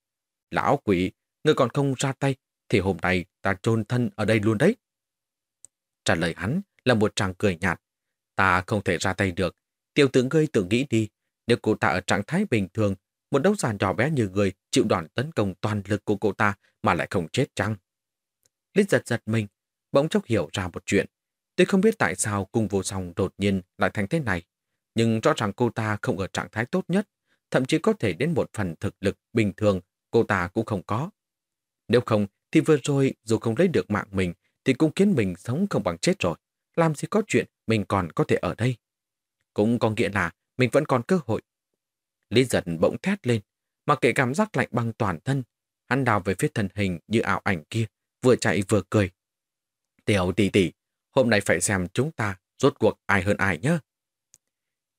Lão quỷ, ngươi còn không ra tay, thì hôm nay ta chôn thân ở đây luôn đấy. Trả lời hắn là một tràng cười nhạt. Ta không thể ra tay được. Tiểu tử ngươi tự nghĩ đi. Nếu cô ta ở trạng thái bình thường, một đấu giàn nhỏ bé như người chịu đòn tấn công toàn lực của cô ta mà lại không chết chăng? Lít giật giật mình, bỗng chốc hiểu ra một chuyện. Tôi không biết tại sao cung vô song đột nhiên lại thành thế này. Nhưng rõ ràng cô ta không ở trạng thái tốt nhất, thậm chí có thể đến một phần thực lực bình thường cô ta cũng không có. Nếu không, thì vừa rồi dù không lấy được mạng mình, thì cũng khiến mình sống không bằng chết rồi. Làm gì có chuyện mình còn có thể ở đây. Cũng có nghĩa là mình vẫn còn cơ hội. Lý giật bỗng thét lên, mà kệ cảm giác lạnh băng toàn thân. Hắn đào về phía thân hình như ảo ảnh kia, vừa chạy vừa cười. Tiểu tỷ tỷ, hôm nay phải xem chúng ta rốt cuộc ai hơn ai nhé.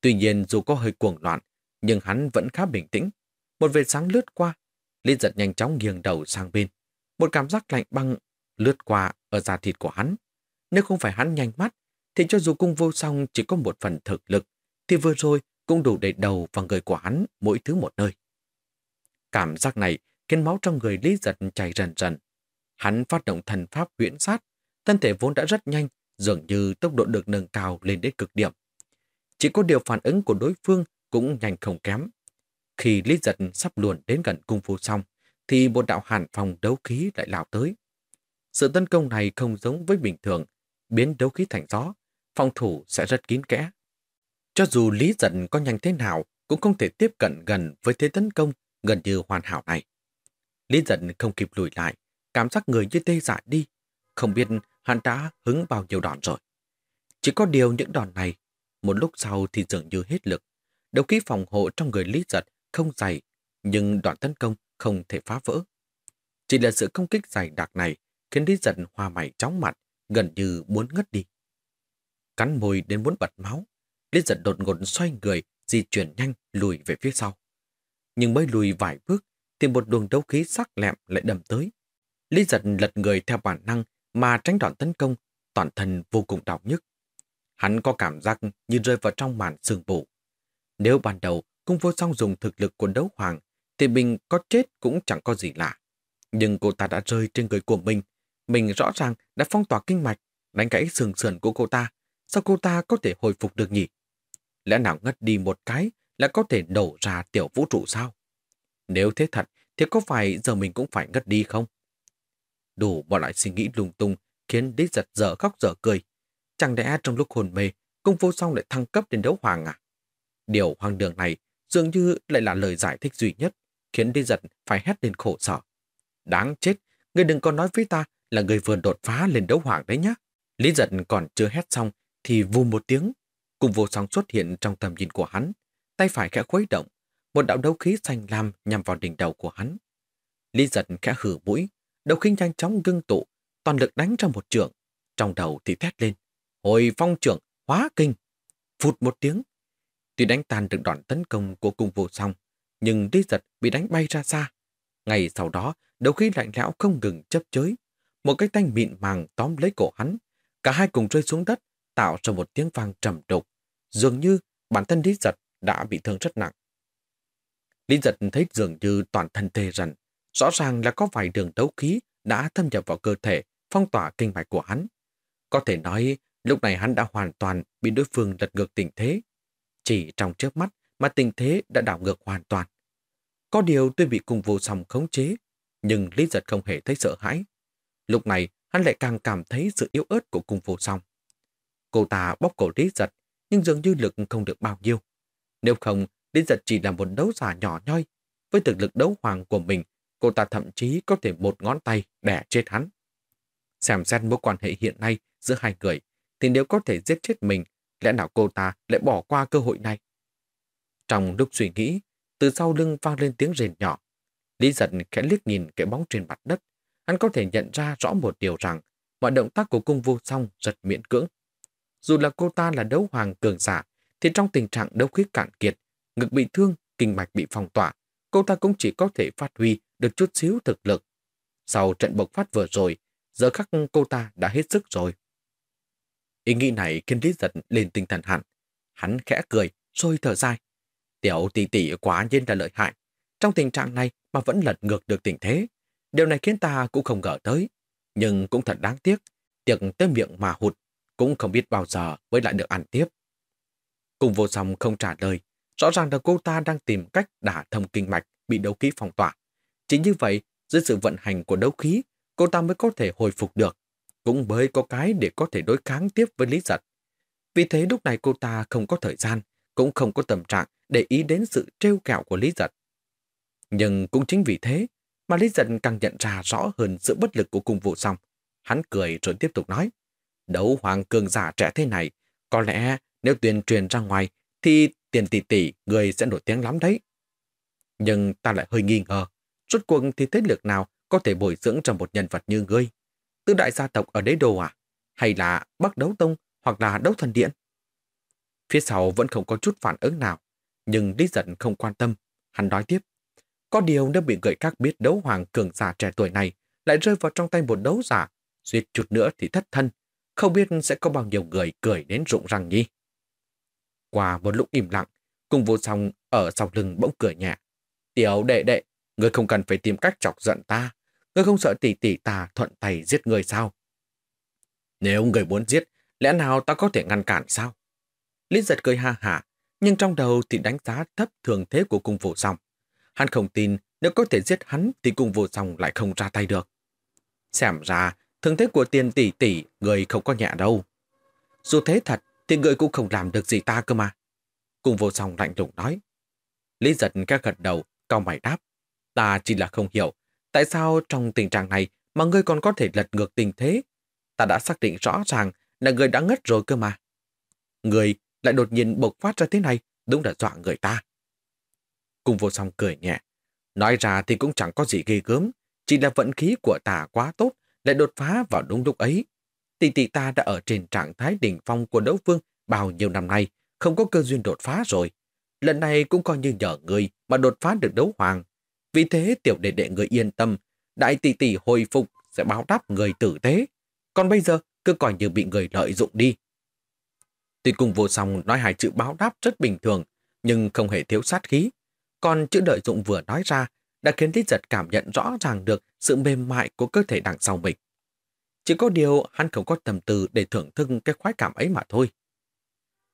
Tuy nhiên dù có hơi cuồng loạn, nhưng hắn vẫn khá bình tĩnh. Một vệt sáng lướt qua, Lý giật nhanh chóng nghiêng đầu sang bên. Một cảm giác lạnh băng lướt qua ở da thịt của hắn. Nếu không phải hắn nhanh mắt, thì cho dù cung vô song chỉ có một phần thực lực, thì vừa rồi cũng đủ để đầu vào người của hắn mỗi thứ một nơi. Cảm giác này khiến máu trong người Lý giật chảy rần rần. Hắn phát động thần pháp huyễn sát, thân thể vốn đã rất nhanh, dường như tốc độ được nâng cao lên đến cực điểm. Chỉ có điều phản ứng của đối phương cũng nhanh không kém. Khi Lý giật sắp luồn đến gần cung phu xong, thì một đạo hàn phòng đấu khí lại lao tới. Sự tấn công này không giống với bình thường, biến đấu khí thành gió, phòng thủ sẽ rất kín kẽ. Cho dù Lý Giật có nhanh thế nào, cũng không thể tiếp cận gần với thế tấn công gần như hoàn hảo này. Lý Giật không kịp lùi lại, cảm giác người như tê dại đi. Không biết hắn đã hứng bao nhiêu đòn rồi. Chỉ có điều những đòn này, một lúc sau thì dường như hết lực. Đầu khí phòng hộ trong người Lý Giật không dày, nhưng đoạn tấn công không thể phá vỡ. Chỉ là sự công kích dày đặc này khiến Lý Giật hoa mày chóng mặt, gần như muốn ngất đi. Cắn môi đến muốn bật máu, Lý Giật đột ngột xoay người, di chuyển nhanh lùi về phía sau. Nhưng mới lùi vài bước, thì một luồng đấu khí sắc lẹm lại đầm tới. Lý Giật lật người theo bản năng mà tránh đòn tấn công, toàn thân vô cùng đau nhức. Hắn có cảm giác như rơi vào trong màn sương vụ. Nếu ban đầu cung vô song dùng thực lực của đấu hoàng, thì mình có chết cũng chẳng có gì lạ. Nhưng cô ta đã rơi trên người của mình. Mình rõ ràng đã phong tỏa kinh mạch, đánh gãy sườn sườn của cô ta. Sao cô ta có thể hồi phục được nhỉ? Lẽ nào ngất đi một cái là có thể đổ ra tiểu vũ trụ sao? Nếu thế thật, thì có phải giờ mình cũng phải ngất đi không? Đủ mọi loại suy nghĩ lung tung khiến đích giật dở khóc dở cười. Chẳng lẽ trong lúc hồn mê, công vô song lại thăng cấp đến đấu hoàng à? Điều hoang đường này dường như lại là lời giải thích duy nhất, khiến đi giật phải hét lên khổ sở. Đáng chết, người đừng có nói với ta là người vừa đột phá lên đấu hoàng đấy nhá. Lý giật còn chưa hét xong thì vù một tiếng. Cùng vô song xuất hiện trong tầm nhìn của hắn. Tay phải khẽ khuấy động. Một đạo đấu khí xanh lam nhằm vào đỉnh đầu của hắn. Lý giật khẽ hử mũi. Đấu khí nhanh chóng ngưng tụ. Toàn lực đánh ra một trường. Trong đầu thì thét lên. Hồi phong trưởng, hóa kinh. Phụt một tiếng. Tuy đánh tàn được đòn tấn công của cung vô song, nhưng Lý giật bị đánh bay ra xa. Ngày sau đó, đấu khí lạnh lẽo không ngừng chấp chới. Một cái tay mịn màng tóm lấy cổ hắn. Cả hai cùng rơi xuống đất, tạo ra một tiếng vang trầm đục. Dường như bản thân Lý Giật đã bị thương rất nặng. Lý Giật thấy dường như toàn thân tê rần. Rõ ràng là có vài đường đấu khí đã thâm nhập vào cơ thể, phong tỏa kinh mạch của hắn. Có thể nói, lúc này hắn đã hoàn toàn bị đối phương lật ngược tình thế. Chỉ trong trước mắt mà tình thế đã đảo ngược hoàn toàn. Có điều tuy bị cùng vô song khống chế, nhưng Lý Giật không hề thấy sợ hãi. Lúc này, hắn lại càng cảm thấy sự yếu ớt của cung vô song. Cô ta bóc cổ Lý Giật, nhưng dường như lực không được bao nhiêu. Nếu không, Lý Giật chỉ là một đấu giả nhỏ nhoi. Với thực lực đấu hoàng của mình, cô ta thậm chí có thể một ngón tay đẻ chết hắn. Xem xét mối quan hệ hiện nay giữa hai người, thì nếu có thể giết chết mình, lẽ nào cô ta lại bỏ qua cơ hội này? Trong lúc suy nghĩ, từ sau lưng vang lên tiếng rền nhỏ. Lý giật khẽ liếc nhìn cái bóng trên mặt đất. Hắn có thể nhận ra rõ một điều rằng mọi động tác của cung vô song rất miễn cưỡng. Dù là cô ta là đấu hoàng cường giả, thì trong tình trạng đấu khí cạn kiệt, ngực bị thương, kinh mạch bị phong tỏa, cô ta cũng chỉ có thể phát huy được chút xíu thực lực. Sau trận bộc phát vừa rồi, giờ khắc cô ta đã hết sức rồi. Ý nghĩ này khiến Lý Giật lên tinh thần hẳn. Hắn khẽ cười, rồi thở dài. Tiểu tỷ tỷ quá nhiên là lợi hại. Trong tình trạng này mà vẫn lật ngược được tình thế. Điều này khiến ta cũng không ngờ tới. Nhưng cũng thật đáng tiếc. Tiệc tới miệng mà hụt cũng không biết bao giờ mới lại được ăn tiếp. Cùng vô song không trả lời, rõ ràng là cô ta đang tìm cách đả thông kinh mạch bị đấu khí phong tỏa. Chính như vậy, dưới sự vận hành của đấu khí, cô ta mới có thể hồi phục được, cũng mới có cái để có thể đối kháng tiếp với Lý Giật. Vì thế lúc này cô ta không có thời gian, cũng không có tâm trạng để ý đến sự trêu kẹo của Lý Giật. Nhưng cũng chính vì thế mà Lý Giật càng nhận ra rõ hơn sự bất lực của cung vụ song. Hắn cười rồi tiếp tục nói. Đấu hoàng cường giả trẻ thế này, có lẽ nếu tuyên truyền ra ngoài thì tiền tỷ tỷ người sẽ nổi tiếng lắm đấy. Nhưng ta lại hơi nghi ngờ, rốt cuộc thì thế lực nào có thể bồi dưỡng cho một nhân vật như ngươi? Tư đại gia tộc ở đế đô à? Hay là Bắc Đấu Tông hoặc là Đấu Thần Điện? Phía sau vẫn không có chút phản ứng nào, nhưng Lý Giận không quan tâm. Hắn nói tiếp, có điều nếu bị người khác biết đấu hoàng cường giả trẻ tuổi này lại rơi vào trong tay một đấu giả, suýt chút nữa thì thất thân, không biết sẽ có bao nhiêu người cười đến rụng răng nhỉ. Qua một lúc im lặng, cùng vô song ở sau lưng bỗng cười nhẹ. Tiểu đệ đệ, người không cần phải tìm cách chọc giận ta. Người không sợ tỷ tỷ ta thuận tay giết người sao? Nếu người muốn giết, lẽ nào ta có thể ngăn cản sao? Lý giật cười ha hả, nhưng trong đầu thì đánh giá thấp thường thế của cung vô song. Hắn không tin nếu có thể giết hắn thì cùng vô song lại không ra tay được. Xem ra, thương thế của tiền tỷ tỷ người không có nhẹ đâu. Dù thế thật, thì người cũng không làm được gì ta cơ mà. Cùng vô song lạnh lùng nói. Lý giật các gật đầu, cao mày đáp. Ta chỉ là không hiểu, tại sao trong tình trạng này mà ngươi còn có thể lật ngược tình thế? Ta đã xác định rõ ràng là người đã ngất rồi cơ mà. Người lại đột nhiên bộc phát ra thế này, đúng là dọa người ta. Cùng vô song cười nhẹ. Nói ra thì cũng chẳng có gì ghê gớm, chỉ là vận khí của ta quá tốt, lại đột phá vào đúng lúc ấy. Tỷ tỷ ta đã ở trên trạng thái đỉnh phong của đấu vương bao nhiêu năm nay, không có cơ duyên đột phá rồi. Lần này cũng coi như nhờ người mà đột phá được đấu hoàng. Vì thế tiểu đệ đệ người yên tâm, đại tỷ tỷ hồi phục sẽ báo đáp người tử tế. Còn bây giờ cứ coi như bị người lợi dụng đi. Tuy cùng vô song nói hai chữ báo đáp rất bình thường, nhưng không hề thiếu sát khí. Còn chữ đợi dụng vừa nói ra đã khiến Lý Giật cảm nhận rõ ràng được sự mềm mại của cơ thể đằng sau mình. Chỉ có điều hắn không có tầm từ để thưởng thức cái khoái cảm ấy mà thôi.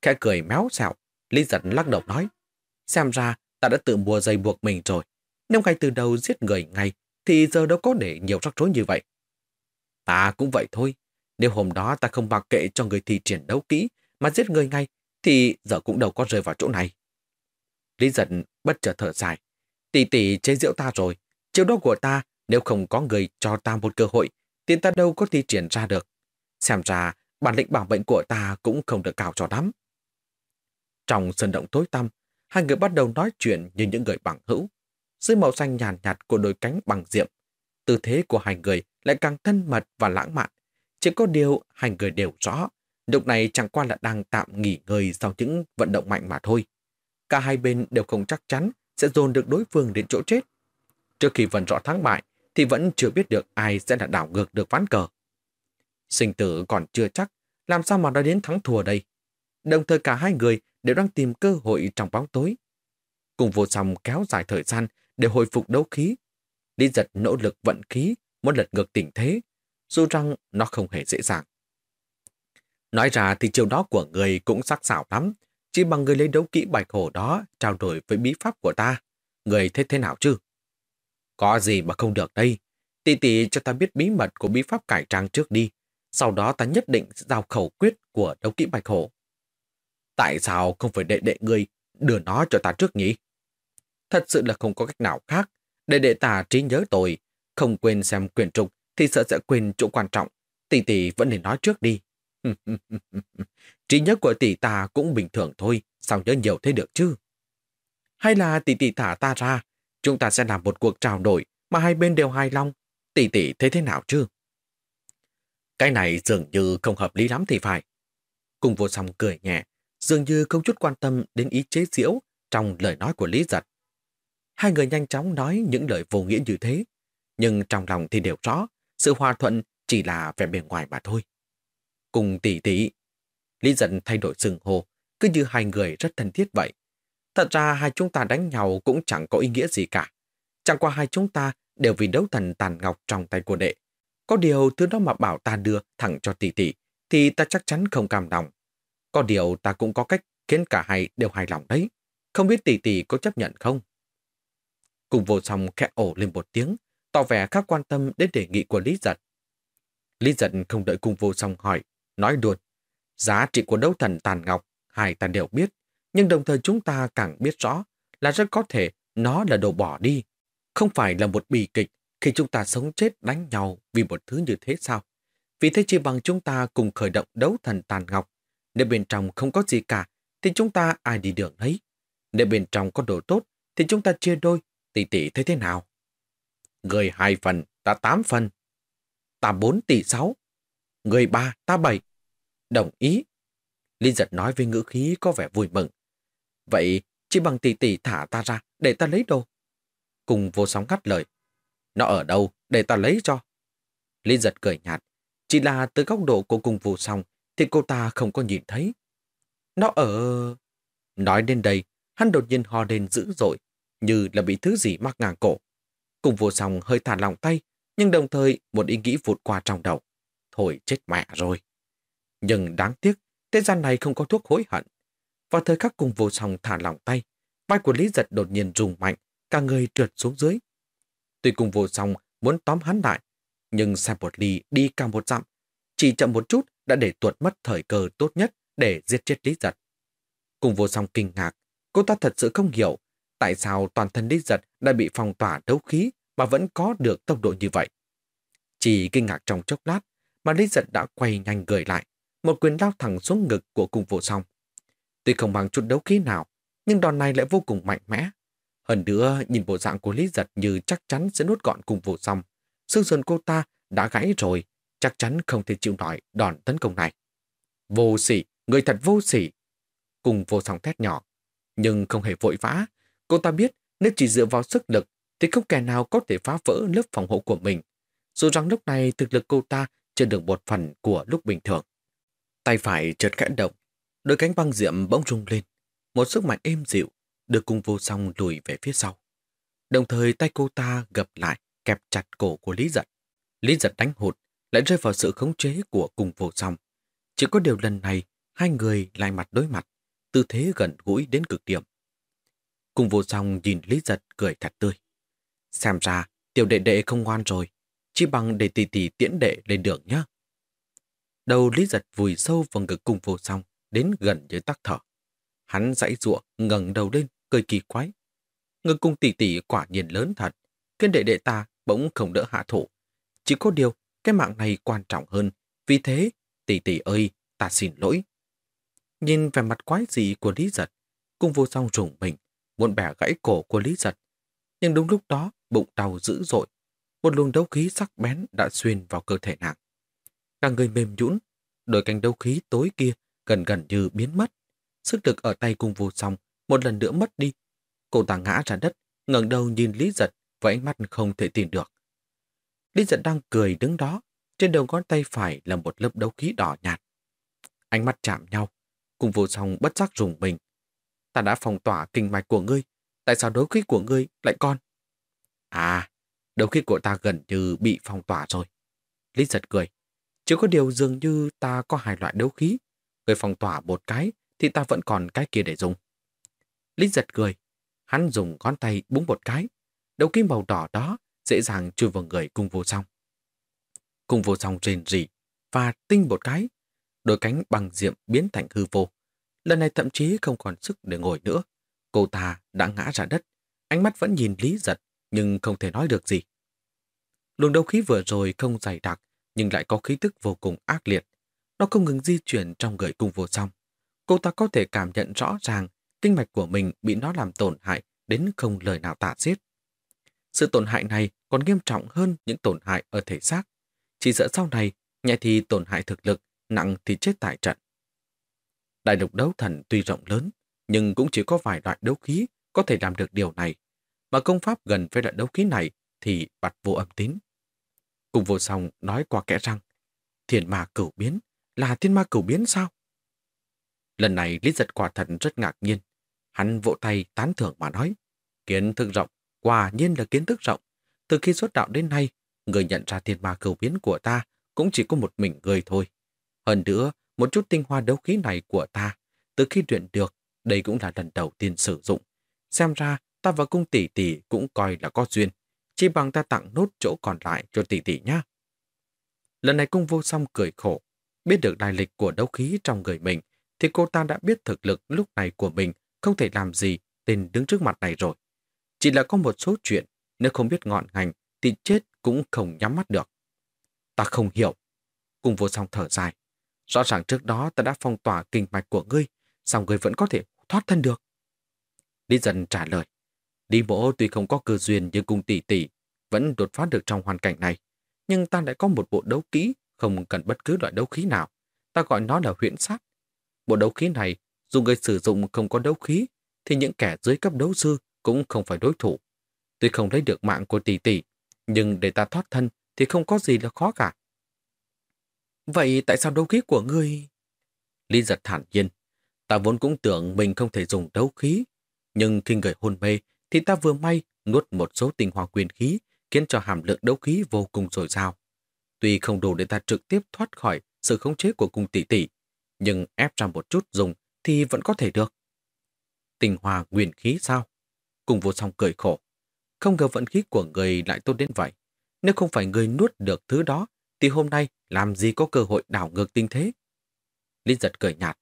Khẽ cười méo xẹo, Lý Giật lắc đầu nói, xem ra ta đã tự mua dây buộc mình rồi. Nếu ngay từ đầu giết người ngay, thì giờ đâu có để nhiều rắc rối như vậy. Ta cũng vậy thôi. Nếu hôm đó ta không mặc kệ cho người thi triển đấu kỹ mà giết người ngay, thì giờ cũng đâu có rơi vào chỗ này. Lý giận bất chợt thở dài. Tỷ tỷ chế giễu ta rồi. Chiều đó của ta, nếu không có người cho ta một cơ hội, tiền ta đâu có thi triển ra được. Xem ra, bản lĩnh bảo mệnh của ta cũng không được cao cho lắm. Trong sân động tối tăm, hai người bắt đầu nói chuyện như những người bằng hữu. Dưới màu xanh nhàn nhạt, nhạt của đôi cánh bằng diệm, tư thế của hai người lại càng thân mật và lãng mạn. Chỉ có điều hai người đều rõ, lúc này chẳng qua là đang tạm nghỉ ngơi sau những vận động mạnh mà thôi. Cả hai bên đều không chắc chắn sẽ dồn được đối phương đến chỗ chết. Trước khi vẫn rõ thắng bại, thì vẫn chưa biết được ai sẽ là đảo ngược được ván cờ. Sinh tử còn chưa chắc, làm sao mà nói đến thắng thua đây? Đồng thời cả hai người đều đang tìm cơ hội trong bóng tối. Cùng vô song kéo dài thời gian để hồi phục đấu khí. Lý giật nỗ lực vận khí, muốn lật ngược tình thế, dù rằng nó không hề dễ dàng. Nói ra thì chiều đó của người cũng sắc sảo lắm, chỉ bằng người lấy đấu kỹ bạch hổ đó trao đổi với bí pháp của ta. Người thế thế nào chứ? Có gì mà không được đây. Tỷ tỷ cho ta biết bí mật của bí pháp cải trang trước đi. Sau đó ta nhất định sẽ giao khẩu quyết của đấu kỹ bạch hổ. Tại sao không phải đệ đệ ngươi đưa nó cho ta trước nhỉ? Thật sự là không có cách nào khác. Để đệ ta trí nhớ tôi, không quên xem quyền trục thì sợ sẽ quên chỗ quan trọng. Tỷ tỷ vẫn nên nói trước đi. trí nhớ của tỷ ta cũng bình thường thôi, sao nhớ nhiều thế được chứ? Hay là tỷ tỷ thả ta ra, chúng ta sẽ làm một cuộc trao đổi mà hai bên đều hài lòng. Tỷ tỷ thấy thế nào chứ? Cái này dường như không hợp lý lắm thì phải. Cùng vô song cười nhẹ, dường như không chút quan tâm đến ý chế diễu trong lời nói của Lý Giật. Hai người nhanh chóng nói những lời vô nghĩa như thế, nhưng trong lòng thì đều rõ, sự hòa thuận chỉ là vẻ bề ngoài mà thôi. Cùng tỷ tỷ, Lý giận thay đổi sừng hồ, cứ như hai người rất thân thiết vậy. Thật ra hai chúng ta đánh nhau cũng chẳng có ý nghĩa gì cả. Chẳng qua hai chúng ta đều vì đấu thần tàn ngọc trong tay của đệ. Có điều thứ đó mà bảo ta đưa thẳng cho tỷ tỷ, thì ta chắc chắn không cam lòng. Có điều ta cũng có cách khiến cả hai đều hài lòng đấy. Không biết tỷ tỷ có chấp nhận không? Cùng vô song khẽ ổ lên một tiếng, tỏ vẻ khá quan tâm đến đề nghị của Lý Giật. Lý Giật không đợi cùng vô song hỏi, nói đùa Giá trị của đấu thần tàn ngọc, hai ta đều biết, nhưng đồng thời chúng ta càng biết rõ là rất có thể nó là đồ bỏ đi, không phải là một bì kịch khi chúng ta sống chết đánh nhau vì một thứ như thế sao? Vì thế chỉ bằng chúng ta cùng khởi động đấu thần tàn ngọc. Nếu bên trong không có gì cả, thì chúng ta ai đi đường ấy. Nếu bên trong có đồ tốt, thì chúng ta chia đôi, tỷ tỷ thấy thế nào? Người hai phần, ta tám phần. Ta bốn tỷ sáu. Người ba, ta bảy. Đồng ý. Linh giật nói với ngữ khí có vẻ vui mừng. Vậy chỉ bằng tỷ tỷ thả ta ra để ta lấy đồ. Cùng vô sóng ngắt lời. Nó ở đâu để ta lấy cho? Linh giật cười nhạt. Chỉ là từ góc độ của cùng vô song thì cô ta không có nhìn thấy. Nó ở... Nói đến đây, hắn đột nhiên ho lên dữ dội, như là bị thứ gì mắc ngang cổ. Cùng vô song hơi thả lòng tay, nhưng đồng thời một ý nghĩ vụt qua trong đầu. Thôi chết mẹ rồi. Nhưng đáng tiếc, thế gian này không có thuốc hối hận. Vào thời khắc cùng vô song thả lỏng tay, vai của Lý Giật đột nhiên rùng mạnh, cả người trượt xuống dưới. Tuy cùng vô song muốn tóm hắn lại, nhưng xe một ly đi cả một dặm, chỉ chậm một chút đã để tuột mất thời cơ tốt nhất để giết chết Lý Giật. Cùng vô song kinh ngạc, cô ta thật sự không hiểu tại sao toàn thân Lý Giật đã bị phong tỏa đấu khí mà vẫn có được tốc độ như vậy. Chỉ kinh ngạc trong chốc lát mà Lý Giật đã quay nhanh gửi lại, một quyền lao thẳng xuống ngực của cung vô song. Tuy không bằng chút đấu khí nào, nhưng đòn này lại vô cùng mạnh mẽ. Hơn nữa, nhìn bộ dạng của Lý Giật như chắc chắn sẽ nuốt gọn cung vô song. Xương sườn cô ta đã gãy rồi, chắc chắn không thể chịu nổi đòn tấn công này. Vô sỉ, người thật vô sỉ. Cùng vô song thét nhỏ. Nhưng không hề vội vã. Cô ta biết nếu chỉ dựa vào sức lực thì không kẻ nào có thể phá vỡ lớp phòng hộ của mình. Dù rằng lúc này thực lực cô ta chưa được một phần của lúc bình thường. Tay phải chợt khẽ động, đôi cánh băng diệm bỗng rung lên. Một sức mạnh êm dịu đưa cung vô song lùi về phía sau. Đồng thời tay cô ta gập lại, kẹp chặt cổ của Lý Giật. Lý Giật đánh hụt, lại rơi vào sự khống chế của cung vô song. Chỉ có điều lần này, hai người lại mặt đối mặt, tư thế gần gũi đến cực điểm. Cung vô song nhìn Lý Giật cười thật tươi. Xem ra, tiểu đệ đệ không ngoan rồi, chỉ bằng để tỷ tỷ tiễn đệ lên đường nhé. Đầu Lý Giật vùi sâu vào ngực cung vô song, đến gần với tắc thở. Hắn dãy ruộng, ngẩng đầu lên, cười kỳ quái. Ngực cung tỷ tỷ quả nhiên lớn thật. Kiên đệ đệ ta bỗng không đỡ hạ thủ. Chỉ có điều, cái mạng này quan trọng hơn. Vì thế, tỷ tỷ ơi, ta xin lỗi. Nhìn vẻ mặt quái dị của Lý Giật, cung vô song rùng mình, muốn bẻ gãy cổ của Lý Giật. Nhưng đúng lúc đó, bụng đau dữ dội. Một luồng đấu khí sắc bén đã xuyên vào cơ thể nàng. Cả người mềm nhũn, đôi cánh đấu khí tối kia gần gần như biến mất. Sức lực ở tay cung vô song một lần nữa mất đi. Cô ta ngã ra đất, ngẩng đầu nhìn Lý Giật với ánh mắt không thể tin được. Lý Giật đang cười đứng đó, trên đầu ngón tay phải là một lớp đấu khí đỏ nhạt. Ánh mắt chạm nhau, cùng vô song bất giác rùng mình. Ta đã phong tỏa kinh mạch của ngươi, tại sao đấu khí của ngươi lại con? À, đấu khí của ta gần như bị phong tỏa rồi. Lý giật cười. Chỉ có điều dường như ta có hai loại đấu khí. Người phòng tỏa một cái thì ta vẫn còn cái kia để dùng. Lý giật cười. Hắn dùng ngón tay búng một cái. Đấu khí màu đỏ đó dễ dàng chui vào người cung vô song. Cung vô song rền rỉ và tinh một cái. Đôi cánh bằng diệm biến thành hư vô. Lần này thậm chí không còn sức để ngồi nữa. Cô ta đã ngã ra đất. Ánh mắt vẫn nhìn Lý giật nhưng không thể nói được gì. Luồng đấu khí vừa rồi không dày đặc nhưng lại có khí tức vô cùng ác liệt. Nó không ngừng di chuyển trong người cung vô song. Cô ta có thể cảm nhận rõ ràng kinh mạch của mình bị nó làm tổn hại đến không lời nào tả xiết. Sự tổn hại này còn nghiêm trọng hơn những tổn hại ở thể xác. Chỉ sợ sau này, nhẹ thì tổn hại thực lực, nặng thì chết tại trận. Đại lục đấu thần tuy rộng lớn, nhưng cũng chỉ có vài loại đấu khí có thể làm được điều này. Mà công pháp gần với loại đấu khí này thì bặt vô âm tín. Cùng vô song nói qua kẽ răng, thiên ma cửu biến, là thiên ma cửu biến sao? Lần này Lý giật quả thật rất ngạc nhiên. Hắn vỗ tay tán thưởng mà nói, kiến thức rộng, quả nhiên là kiến thức rộng. Từ khi xuất đạo đến nay, người nhận ra thiên ma cửu biến của ta cũng chỉ có một mình người thôi. Hơn nữa, một chút tinh hoa đấu khí này của ta, từ khi luyện được, đây cũng là lần đầu tiên sử dụng. Xem ra, ta và cung tỷ tỷ cũng coi là có duyên. Chỉ bằng ta tặng nốt chỗ còn lại cho tỷ tỷ nhá. Lần này cung vô song cười khổ. Biết được đại lịch của đấu khí trong người mình, thì cô ta đã biết thực lực lúc này của mình không thể làm gì tên đứng trước mặt này rồi. Chỉ là có một số chuyện, nếu không biết ngọn ngành, thì chết cũng không nhắm mắt được. Ta không hiểu. Cung vô song thở dài. Rõ ràng trước đó ta đã phong tỏa kinh mạch của ngươi, sao ngươi vẫn có thể thoát thân được? Lý dần trả lời. Đi bộ tuy không có cơ duyên như cung tỷ tỷ, vẫn đột phá được trong hoàn cảnh này. Nhưng ta lại có một bộ đấu kỹ, không cần bất cứ loại đấu khí nào. Ta gọi nó là huyễn sát. Bộ đấu khí này, dù người sử dụng không có đấu khí, thì những kẻ dưới cấp đấu sư cũng không phải đối thủ. Tuy không lấy được mạng của tỷ tỷ, nhưng để ta thoát thân thì không có gì là khó cả. Vậy tại sao đấu khí của ngươi... Lý giật thản nhiên. Ta vốn cũng tưởng mình không thể dùng đấu khí. Nhưng khi người hôn mê thì ta vừa may nuốt một số tinh hoa quyền khí khiến cho hàm lượng đấu khí vô cùng dồi dào. Tuy không đủ để ta trực tiếp thoát khỏi sự khống chế của cung tỷ tỷ, nhưng ép ra một chút dùng thì vẫn có thể được. Tinh hoa nguyên khí sao? Cùng vô song cười khổ. Không ngờ vận khí của người lại tốt đến vậy. Nếu không phải người nuốt được thứ đó, thì hôm nay làm gì có cơ hội đảo ngược tinh thế? Lý giật cười nhạt.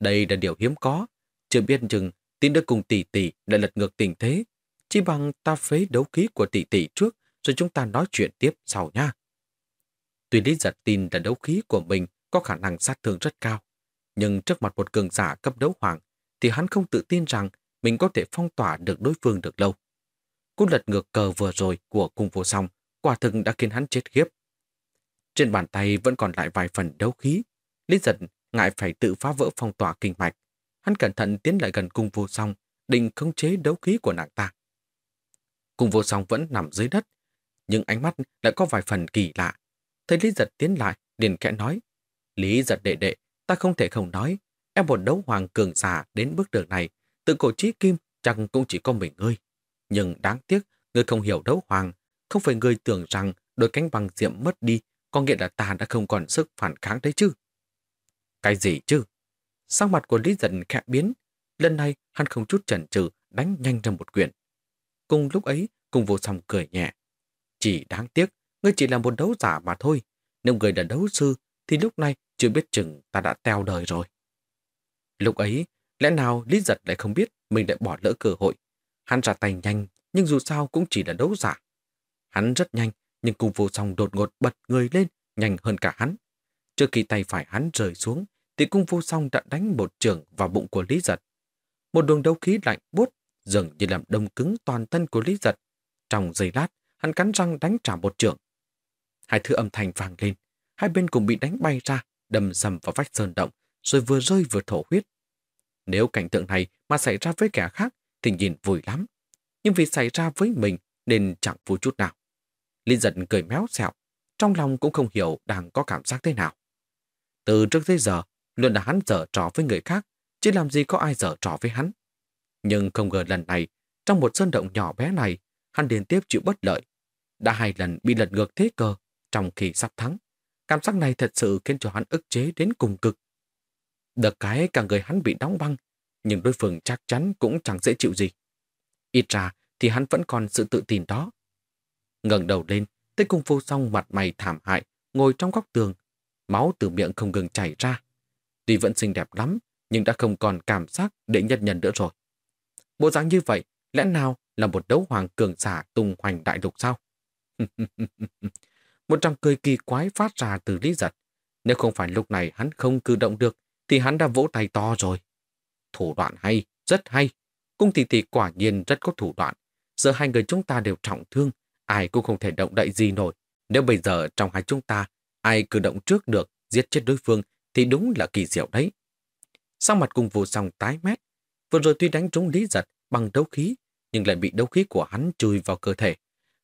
Đây là điều hiếm có. Chưa biết chừng tin được cùng tỷ tỷ đã lật ngược tình thế. Chỉ bằng ta phế đấu khí của tỷ tỷ trước rồi chúng ta nói chuyện tiếp sau nha. Tuy Lý Giật tin là đấu khí của mình có khả năng sát thương rất cao, nhưng trước mặt một cường giả cấp đấu hoàng thì hắn không tự tin rằng mình có thể phong tỏa được đối phương được lâu. Cú lật ngược cờ vừa rồi của cung vô song quả thực đã khiến hắn chết khiếp. Trên bàn tay vẫn còn lại vài phần đấu khí. Lý giật ngại phải tự phá vỡ phong tỏa kinh mạch. Hắn cẩn thận tiến lại gần cung vô song, định khống chế đấu khí của nàng ta cùng vô song vẫn nằm dưới đất, nhưng ánh mắt lại có vài phần kỳ lạ. Thấy Lý giật tiến lại, liền kẽ nói. Lý giật đệ đệ, ta không thể không nói. Em một đấu hoàng cường giả đến bước đường này, tự cổ trí kim chẳng cũng chỉ có mình ngươi. Nhưng đáng tiếc, ngươi không hiểu đấu hoàng, không phải ngươi tưởng rằng đôi cánh bằng diệm mất đi, có nghĩa là ta đã không còn sức phản kháng đấy chứ. Cái gì chứ? Sang mặt của Lý giật khẽ biến, lần này hắn không chút chần chừ đánh nhanh ra một quyển. Cùng lúc ấy, cùng vô song cười nhẹ. Chỉ đáng tiếc, ngươi chỉ là một đấu giả mà thôi. Nếu người là đấu sư, thì lúc này chưa biết chừng ta đã teo đời rồi. Lúc ấy, lẽ nào Lý Giật lại không biết mình lại bỏ lỡ cơ hội. Hắn ra tay nhanh, nhưng dù sao cũng chỉ là đấu giả. Hắn rất nhanh, nhưng cùng vô song đột ngột bật người lên, nhanh hơn cả hắn. Trước khi tay phải hắn rời xuống, thì cung vô song đã đánh một trường vào bụng của Lý Giật. Một đường đấu khí lạnh bút dường như làm đông cứng toàn thân của Lý Giật. Trong giây lát, hắn cắn răng đánh trả một trường. Hai thứ âm thanh vang lên, hai bên cùng bị đánh bay ra, đầm sầm vào vách sơn động, rồi vừa rơi vừa thổ huyết. Nếu cảnh tượng này mà xảy ra với kẻ khác thì nhìn vui lắm. Nhưng vì xảy ra với mình nên chẳng vui chút nào. Lý giật cười méo xẹo, trong lòng cũng không hiểu đang có cảm giác thế nào. Từ trước tới giờ, luôn là hắn dở trò với người khác, chứ làm gì có ai dở trò với hắn. Nhưng không ngờ lần này, trong một sơn động nhỏ bé này, hắn liên tiếp chịu bất lợi. Đã hai lần bị lật ngược thế cờ trong khi sắp thắng. Cảm giác này thật sự khiến cho hắn ức chế đến cùng cực. Được cái cả người hắn bị đóng băng, nhưng đối phương chắc chắn cũng chẳng dễ chịu gì. Ít ra thì hắn vẫn còn sự tự tin đó. ngẩng đầu lên, tới cung phu song mặt mày thảm hại, ngồi trong góc tường. Máu từ miệng không ngừng chảy ra. Tuy vẫn xinh đẹp lắm, nhưng đã không còn cảm giác để nhân nhân nữa rồi. Bộ dáng như vậy, lẽ nào là một đấu hoàng cường giả tung hoành đại lục sao? một tràng cười kỳ quái phát ra từ lý giật. Nếu không phải lúc này hắn không cử động được, thì hắn đã vỗ tay to rồi. Thủ đoạn hay, rất hay. Cung tỷ tỷ quả nhiên rất có thủ đoạn. Giờ hai người chúng ta đều trọng thương, ai cũng không thể động đậy gì nổi. Nếu bây giờ trong hai chúng ta, ai cử động trước được, giết chết đối phương, thì đúng là kỳ diệu đấy. Sau mặt cùng vô song tái mét, vừa rồi tuy đánh trúng lý giật bằng đấu khí, nhưng lại bị đấu khí của hắn chui vào cơ thể.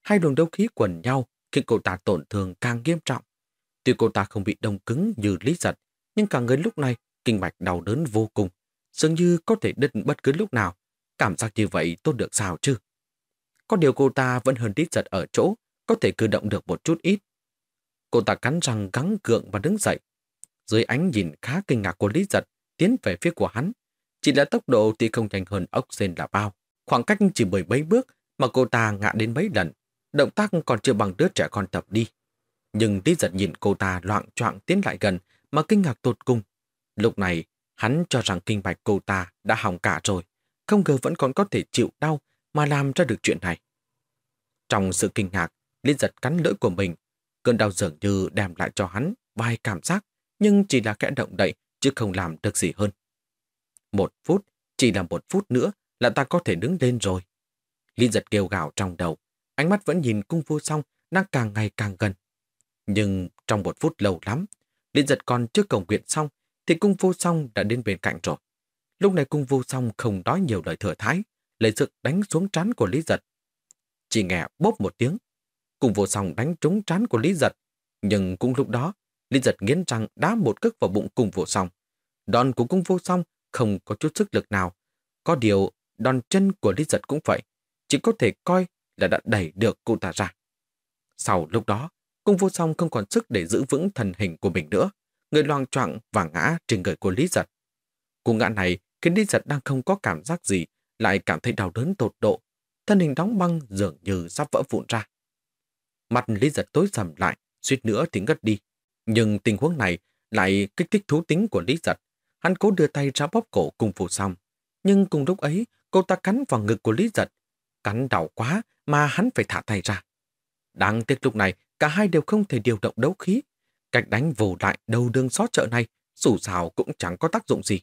Hai luồng đấu khí quần nhau khiến cô ta tổn thương càng nghiêm trọng. Tuy cô ta không bị đông cứng như lý giật, nhưng cả người lúc này kinh mạch đau đớn vô cùng, dường như có thể đứt bất cứ lúc nào. Cảm giác như vậy tốt được sao chứ? Có điều cô ta vẫn hơn lý giật ở chỗ, có thể cử động được một chút ít. Cô ta cắn răng gắng gượng và đứng dậy. Dưới ánh nhìn khá kinh ngạc của Lý Giật, tiến về phía của hắn. Chỉ là tốc độ thì không nhanh hơn ốc sen là bao. Khoảng cách chỉ mười mấy bước mà cô ta ngã đến mấy lần. Động tác còn chưa bằng đứa trẻ con tập đi. Nhưng tí Giật nhìn cô ta loạn choạng tiến lại gần mà kinh ngạc tột cùng. Lúc này, hắn cho rằng kinh mạch cô ta đã hỏng cả rồi. Không ngờ vẫn còn có thể chịu đau mà làm ra được chuyện này. Trong sự kinh ngạc, Lý Giật cắn lưỡi của mình. Cơn đau dường như đem lại cho hắn vài cảm giác, nhưng chỉ là kẽ động đậy chứ không làm được gì hơn. Một phút, chỉ là một phút nữa là ta có thể đứng lên rồi. Lý giật kêu gào trong đầu, ánh mắt vẫn nhìn cung vô song đang càng ngày càng gần. Nhưng trong một phút lâu lắm, Lý giật còn chưa cầu nguyện xong thì cung vô song đã đến bên cạnh rồi. Lúc này cung vô song không nói nhiều lời thừa thái, lấy sức đánh xuống trán của Lý giật. Chỉ nghe bốp một tiếng, cung vô song đánh trúng trán của Lý giật. Nhưng cũng lúc đó, Lý giật nghiến răng đá một cước vào bụng cung vô song. Đòn của cung vô song không có chút sức lực nào. Có điều, đòn chân của Lý giật cũng vậy. Chỉ có thể coi là đã đẩy được cụ ta ra. Sau lúc đó, cung vô song không còn sức để giữ vững thần hình của mình nữa. Người loang choạng và ngã trên người của Lý giật. Cú ngã này khiến Lý giật đang không có cảm giác gì, lại cảm thấy đau đớn tột độ. Thân hình đóng băng dường như sắp vỡ vụn ra. Mặt Lý giật tối sầm lại, suýt nữa thì ngất đi. Nhưng tình huống này lại kích thích thú tính của Lý giật hắn cố đưa tay ra bóp cổ cùng phù xong. Nhưng cùng lúc ấy, cô ta cắn vào ngực của Lý Giật. Cắn đau quá mà hắn phải thả tay ra. Đáng tiếc lúc này, cả hai đều không thể điều động đấu khí. Cách đánh vồ lại đầu đường xót chợ này, dù sao cũng chẳng có tác dụng gì.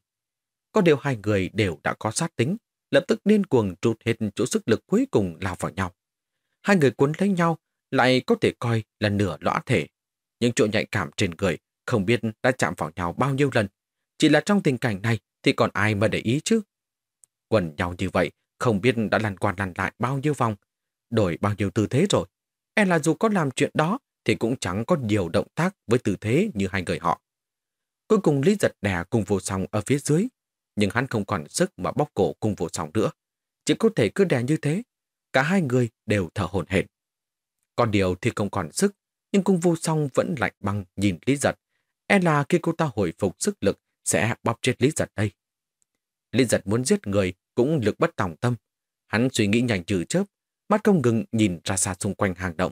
Có điều hai người đều đã có sát tính, lập tức điên cuồng trút hết chỗ sức lực cuối cùng lao vào nhau. Hai người cuốn lấy nhau, lại có thể coi là nửa lõa thể. Những chỗ nhạy cảm trên người không biết đã chạm vào nhau bao nhiêu lần. Chỉ là trong tình cảnh này thì còn ai mà để ý chứ? Quần nhau như vậy, không biết đã lăn qua lăn lại bao nhiêu vòng, đổi bao nhiêu tư thế rồi. E là dù có làm chuyện đó thì cũng chẳng có nhiều động tác với tư thế như hai người họ. Cuối cùng Lý giật đè cùng vô song ở phía dưới, nhưng hắn không còn sức mà bóc cổ cùng vô song nữa. Chỉ có thể cứ đè như thế, cả hai người đều thở hổn hển. Còn điều thì không còn sức, nhưng cung vô song vẫn lạnh băng nhìn Lý giật. E là khi cô ta hồi phục sức lực sẽ bóp chết Lý giật đây. Lý giật muốn giết người cũng lực bất tòng tâm. Hắn suy nghĩ nhanh trừ chớp, mắt không ngừng nhìn ra xa xung quanh hang động.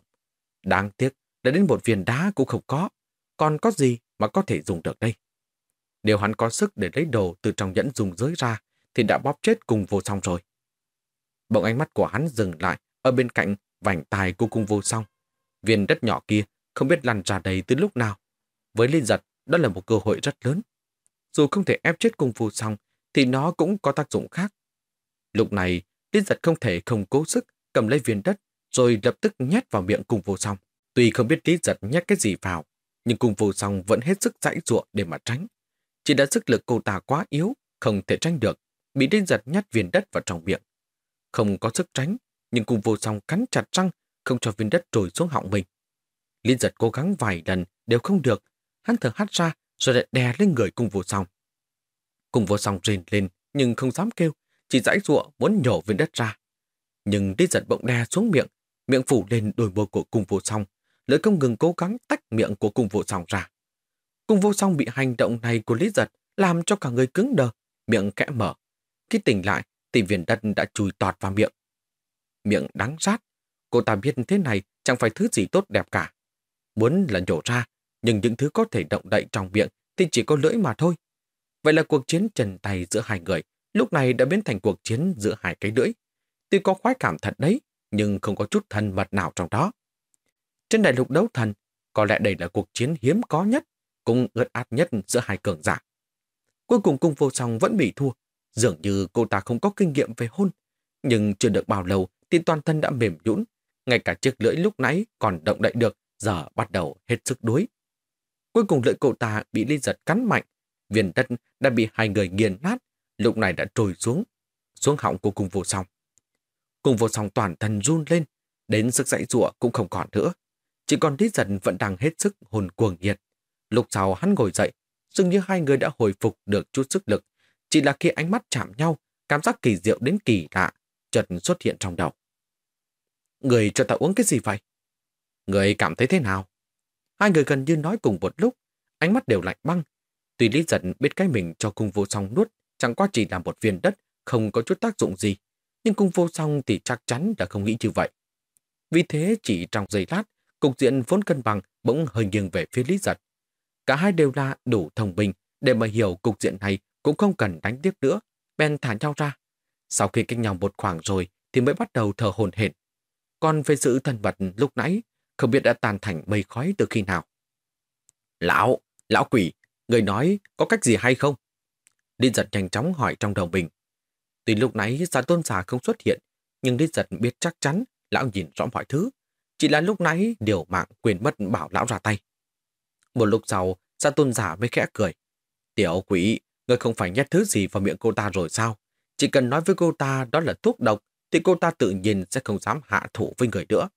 Đáng tiếc, đã đến một viên đá cũng không có. Còn có gì mà có thể dùng được đây? Nếu hắn có sức để lấy đồ từ trong nhẫn dùng dưới ra, thì đã bóp chết cùng vô song rồi. Bỗng ánh mắt của hắn dừng lại ở bên cạnh vành tài của cung vô song. Viên đất nhỏ kia không biết lăn ra đây từ lúc nào. Với Linh Giật, đó là một cơ hội rất lớn. Dù không thể ép chết cung phu song, thì nó cũng có tác dụng khác. Lúc này, Linh Giật không thể không cố sức cầm lấy viên đất rồi lập tức nhét vào miệng cung vô song. Tuy không biết Lý Giật nhét cái gì vào, nhưng cung vô song vẫn hết sức dãy ruộng để mà tránh. Chỉ đã sức lực cô ta quá yếu, không thể tránh được, bị Lý Giật nhét viên đất vào trong miệng. Không có sức tránh, nhưng cung vô song cắn chặt răng, không cho viên đất trồi xuống họng mình. Lý Giật cố gắng vài lần đều không được, hắn thở hắt ra rồi lại đè lên người cung vô song. Cung vô song rên lên nhưng không dám kêu, chỉ dãy ruộng muốn nhổ viên đất ra. Nhưng Lý Giật bỗng đè xuống miệng, miệng phủ lên đôi môi của cung vô song, lưỡi không ngừng cố gắng tách miệng của cung vô song ra. Cung vô song bị hành động này của Lý Giật làm cho cả người cứng đờ, miệng kẽ mở. Khi tỉnh lại, thì viên đất đã chui tọt vào miệng. Miệng đắng rát, cô ta biết thế này chẳng phải thứ gì tốt đẹp cả. Muốn là nhổ ra, nhưng những thứ có thể động đậy trong miệng thì chỉ có lưỡi mà thôi. Vậy là cuộc chiến trần tay giữa hai người lúc này đã biến thành cuộc chiến giữa hai cái lưỡi. Tuy có khoái cảm thật đấy, nhưng không có chút thân mật nào trong đó. Trên đại lục đấu thần, có lẽ đây là cuộc chiến hiếm có nhất, cũng ướt át nhất giữa hai cường giả. Cuối cùng cung vô song vẫn bị thua, dường như cô ta không có kinh nghiệm về hôn. Nhưng chưa được bao lâu thì toàn thân đã mềm nhũn, ngay cả chiếc lưỡi lúc nãy còn động đậy được, giờ bắt đầu hết sức đuối. Cuối cùng lưỡi cậu ta bị ly giật cắn mạnh, viên đất đã bị hai người nghiền nát, lúc này đã trồi xuống, xuống họng của cung vô song. Cung vô song toàn thân run lên, đến sức dãy rụa cũng không còn nữa. Chỉ còn lý giật vẫn đang hết sức hồn cuồng nhiệt. Lúc sau hắn ngồi dậy, dường như hai người đã hồi phục được chút sức lực. Chỉ là khi ánh mắt chạm nhau, cảm giác kỳ diệu đến kỳ lạ, chợt xuất hiện trong đầu. Người cho ta uống cái gì vậy? Người cảm thấy thế nào? Hai người gần như nói cùng một lúc, ánh mắt đều lạnh băng. Tuy Lý Giật biết cái mình cho cung vô song nuốt chẳng qua chỉ là một viên đất, không có chút tác dụng gì. Nhưng cung vô song thì chắc chắn đã không nghĩ như vậy. Vì thế chỉ trong giây lát, cục diện vốn cân bằng bỗng hơi nghiêng về phía Lý Giật. Cả hai đều là đủ thông minh để mà hiểu cục diện này cũng không cần đánh tiếp nữa, bèn thả nhau ra. Sau khi kinh nhau một khoảng rồi thì mới bắt đầu thở hồn hển. Còn về sự thân mật lúc nãy, không biết đã tan thành mây khói từ khi nào. Lão, lão quỷ, người nói có cách gì hay không? Đi giật nhanh chóng hỏi trong đầu mình. Tuy lúc nãy giả tôn giả không xuất hiện, nhưng đi giật biết chắc chắn lão nhìn rõ mọi thứ. Chỉ là lúc nãy điều mạng quyền mất bảo lão ra tay. Một lúc sau, giả tôn giả mới khẽ cười. Tiểu quỷ, người không phải nhét thứ gì vào miệng cô ta rồi sao? Chỉ cần nói với cô ta đó là thuốc độc, thì cô ta tự nhiên sẽ không dám hạ thủ với người nữa.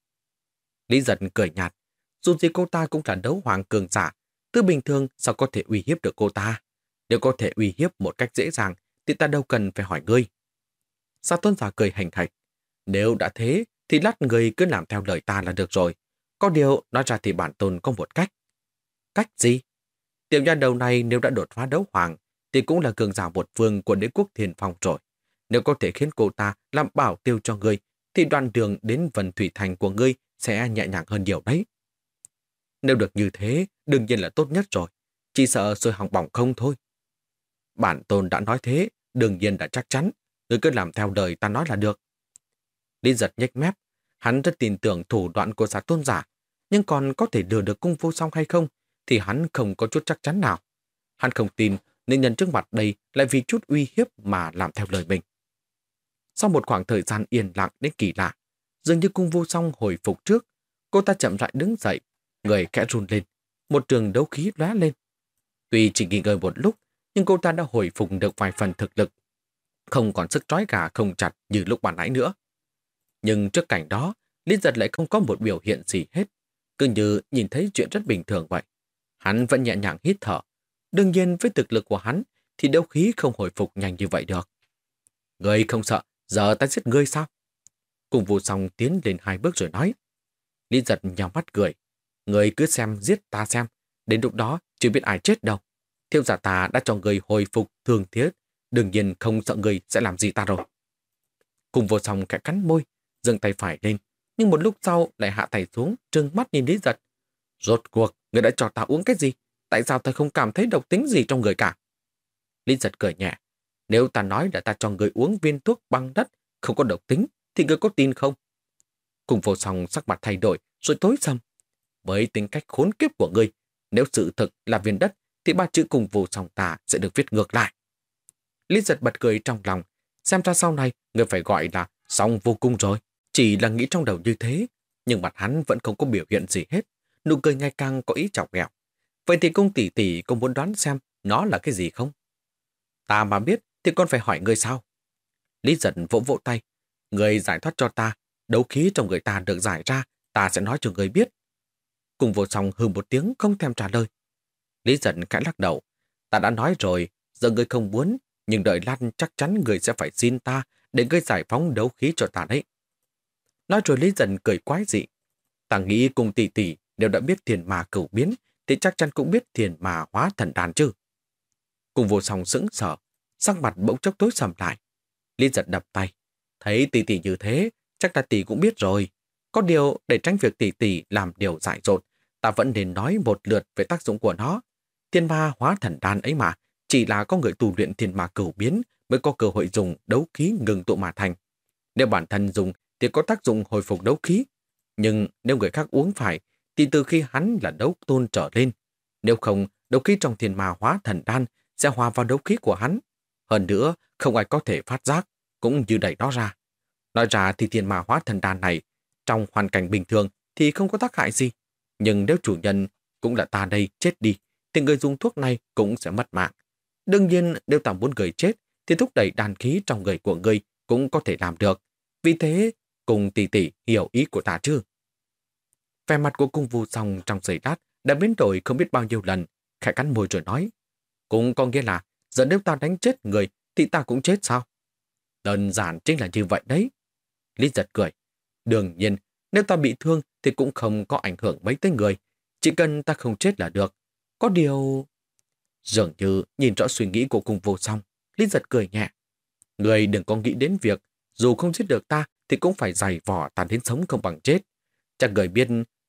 Lý giật cười nhạt, dù gì cô ta cũng là đấu hoàng cường giả, tư bình thường sao có thể uy hiếp được cô ta. Nếu có thể uy hiếp một cách dễ dàng, thì ta đâu cần phải hỏi ngươi. Sa tôn giả cười hành hạch. Nếu đã thế, thì lát người cứ làm theo lời ta là được rồi. Có điều, nói ra thì bản tôn có một cách. Cách gì? Tiểu nha đầu này nếu đã đột phá đấu hoàng, thì cũng là cường giả một phương của đế quốc thiền phong rồi. Nếu có thể khiến cô ta làm bảo tiêu cho ngươi, thì đoạn đường đến vần thủy thành của ngươi sẽ nhẹ nhàng hơn nhiều đấy. Nếu được như thế, đương nhiên là tốt nhất rồi. Chỉ sợ rồi hỏng bỏng không thôi. bản tôn đã nói thế, đương nhiên đã chắc chắn. Ngươi cứ làm theo đời ta nói là được. Lý giật nhếch mép. Hắn rất tin tưởng thủ đoạn của giả tôn giả. Nhưng còn có thể đưa được cung vô song hay không thì hắn không có chút chắc chắn nào. Hắn không tin nên nhân trước mặt đây lại vì chút uy hiếp mà làm theo lời mình. Sau một khoảng thời gian yên lặng đến kỳ lạ, dường như cung vô song hồi phục trước, cô ta chậm rãi đứng dậy, người kẽ run lên, một trường đấu khí lóe lên. Tuy chỉ nghỉ ngơi một lúc, nhưng cô ta đã hồi phục được vài phần thực lực, không còn sức trói gà không chặt như lúc bàn nãy nữa. Nhưng trước cảnh đó, Lý Giật lại không có một biểu hiện gì hết, cứ như nhìn thấy chuyện rất bình thường vậy. Hắn vẫn nhẹ nhàng hít thở. Đương nhiên với thực lực của hắn thì đấu khí không hồi phục nhanh như vậy được. Ngươi không sợ, giờ ta giết ngươi sao? Cùng vụ xong tiến lên hai bước rồi nói. Lý giật nhào mắt cười. người cứ xem giết ta xem. Đến lúc đó chưa biết ai chết đâu. Thiêu giả ta đã cho người hồi phục thường thiết. Đương nhiên không sợ người sẽ làm gì ta rồi. Cùng vô song kẻ cắn môi, dâng tay phải lên. Nhưng một lúc sau lại hạ tay xuống, trừng mắt nhìn Lý giật. Rốt cuộc, người đã cho ta uống cái gì? Tại sao ta không cảm thấy độc tính gì trong người cả? Lý giật cười nhẹ. Nếu ta nói là ta cho người uống viên thuốc băng đất không có độc tính, thì người có tin không? Cùng vô song sắc mặt thay đổi, rồi tối sầm. Với tính cách khốn kiếp của ngươi, nếu sự thực là viên đất, thì ba chữ cùng vô song ta sẽ được viết ngược lại. Lý giật bật cười trong lòng, xem ra sau này người phải gọi là song vô cung rồi. Chỉ là nghĩ trong đầu như thế, nhưng mặt hắn vẫn không có biểu hiện gì hết. Nụ cười ngày càng có ý chọc ghẹo. Vậy thì công tỷ tỷ cũng muốn đoán xem nó là cái gì không? Ta mà biết thì con phải hỏi ngươi sao? Lý giận vỗ vỗ tay. Người giải thoát cho ta, đấu khí trong người ta được giải ra, ta sẽ nói cho người biết. Cùng vô song hừ một tiếng không thèm trả lời. Lý giận khẽ lắc đầu. Ta đã nói rồi, giờ ngươi không muốn, nhưng đợi lát chắc chắn người sẽ phải xin ta để ngươi giải phóng đấu khí cho ta đấy. Nói rồi Lý giận cười quái dị. Ta nghĩ cùng tỷ tỷ đều đã biết thiền mà cửu biến, thì chắc chắn cũng biết thiền mà hóa thần đàn chứ. Cùng vô song sững sở, sắc mặt bỗng chốc tối sầm lại. Lý giật đập tay. Thấy tỷ tỷ như thế, chắc là tỷ cũng biết rồi. Có điều để tránh việc tỷ tỷ làm điều dại dột, ta vẫn nên nói một lượt về tác dụng của nó. Thiên ma hóa thần đan ấy mà, chỉ là có người tu luyện thiên ma cửu biến mới có cơ hội dùng đấu khí ngừng tụ mà thành. Nếu bản thân dùng thì có tác dụng hồi phục đấu khí. Nhưng nếu người khác uống phải, thì từ khi hắn là đấu tôn trở lên, nếu không, đấu khí trong thiên ma hóa thần đan sẽ hòa vào đấu khí của hắn. Hơn nữa, không ai có thể phát giác, cũng như đẩy nó ra. Nói ra thì thiên ma hóa thần đan này, trong hoàn cảnh bình thường thì không có tác hại gì. Nhưng nếu chủ nhân cũng là ta đây chết đi, thì người dùng thuốc này cũng sẽ mất mạng. Đương nhiên, nếu ta muốn người chết, thì thúc đẩy đàn khí trong người của người cũng có thể làm được. Vì thế, cùng tỷ tỷ hiểu ý của ta chứ. Vẻ mặt của cung vu song trong giây lát đã biến đổi không biết bao nhiêu lần, khẽ cắn môi rồi nói. Cũng có nghĩa là, giờ nếu ta đánh chết người, thì ta cũng chết sao? Đơn giản chính là như vậy đấy. Lý giật cười. Đương nhiên, nếu ta bị thương thì cũng không có ảnh hưởng mấy tới người. Chỉ cần ta không chết là được. Có điều... Dường như nhìn rõ suy nghĩ của cung vô song, Lý giật cười nhẹ. Người đừng có nghĩ đến việc, dù không giết được ta thì cũng phải dày vỏ tàn đến sống không bằng chết. Chắc người biết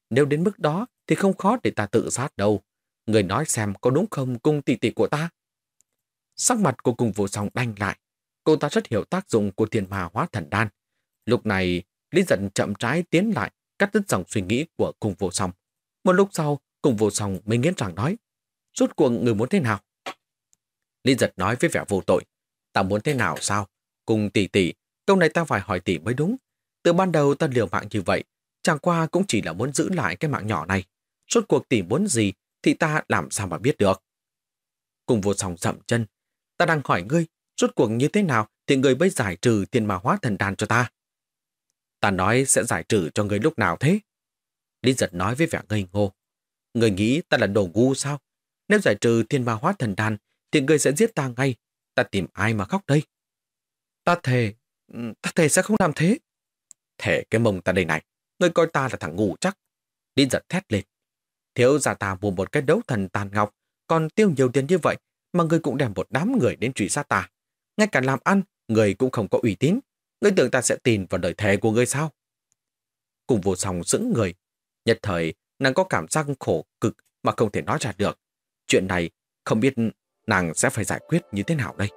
nếu đến mức đó thì không khó để ta tự sát đâu. Người nói xem có đúng không cung tỷ tỷ của ta? Sắc mặt của cung vô song đanh lại. Cô ta rất hiểu tác dụng của thiên hòa hóa thần đan. Lúc này, Lý Dân chậm trái tiến lại, cắt đứt dòng suy nghĩ của cùng vô song. Một lúc sau, cùng vô song mới nghiến rằng nói. Rốt cuộc người muốn thế nào? Lý giật nói với vẻ vô tội. Ta muốn thế nào sao? Cùng tỷ tỷ, câu này ta phải hỏi tỷ mới đúng. Từ ban đầu ta liều mạng như vậy, chẳng qua cũng chỉ là muốn giữ lại cái mạng nhỏ này. Rốt cuộc tỷ muốn gì thì ta làm sao mà biết được. Cùng vô song dậm chân, ta đang hỏi ngươi, rốt cuộc như thế nào thì người mới giải trừ tiền mà hóa thần đàn cho ta. Ta nói sẽ giải trừ cho người lúc nào thế? Lý giật nói với vẻ ngây ngô. Người nghĩ ta là đồ ngu sao? Nếu giải trừ thiên ma hóa thần đàn thì người sẽ giết ta ngay. Ta tìm ai mà khóc đây? Ta thề, ta thề sẽ không làm thế. Thề cái mông ta đây này, Người coi ta là thằng ngu chắc. Lý giật thét lên. Thiếu gia ta mua một cái đấu thần tàn ngọc, còn tiêu nhiều tiền như vậy mà người cũng đem một đám người đến truy sát ta. Ngay cả làm ăn, người cũng không có uy tín. Người tưởng ta sẽ tin vào đời thề của người sao? Cùng vô song sững người. Nhật thời, nàng có cảm giác khổ cực mà không thể nói ra được. Chuyện này, không biết nàng sẽ phải giải quyết như thế nào đây?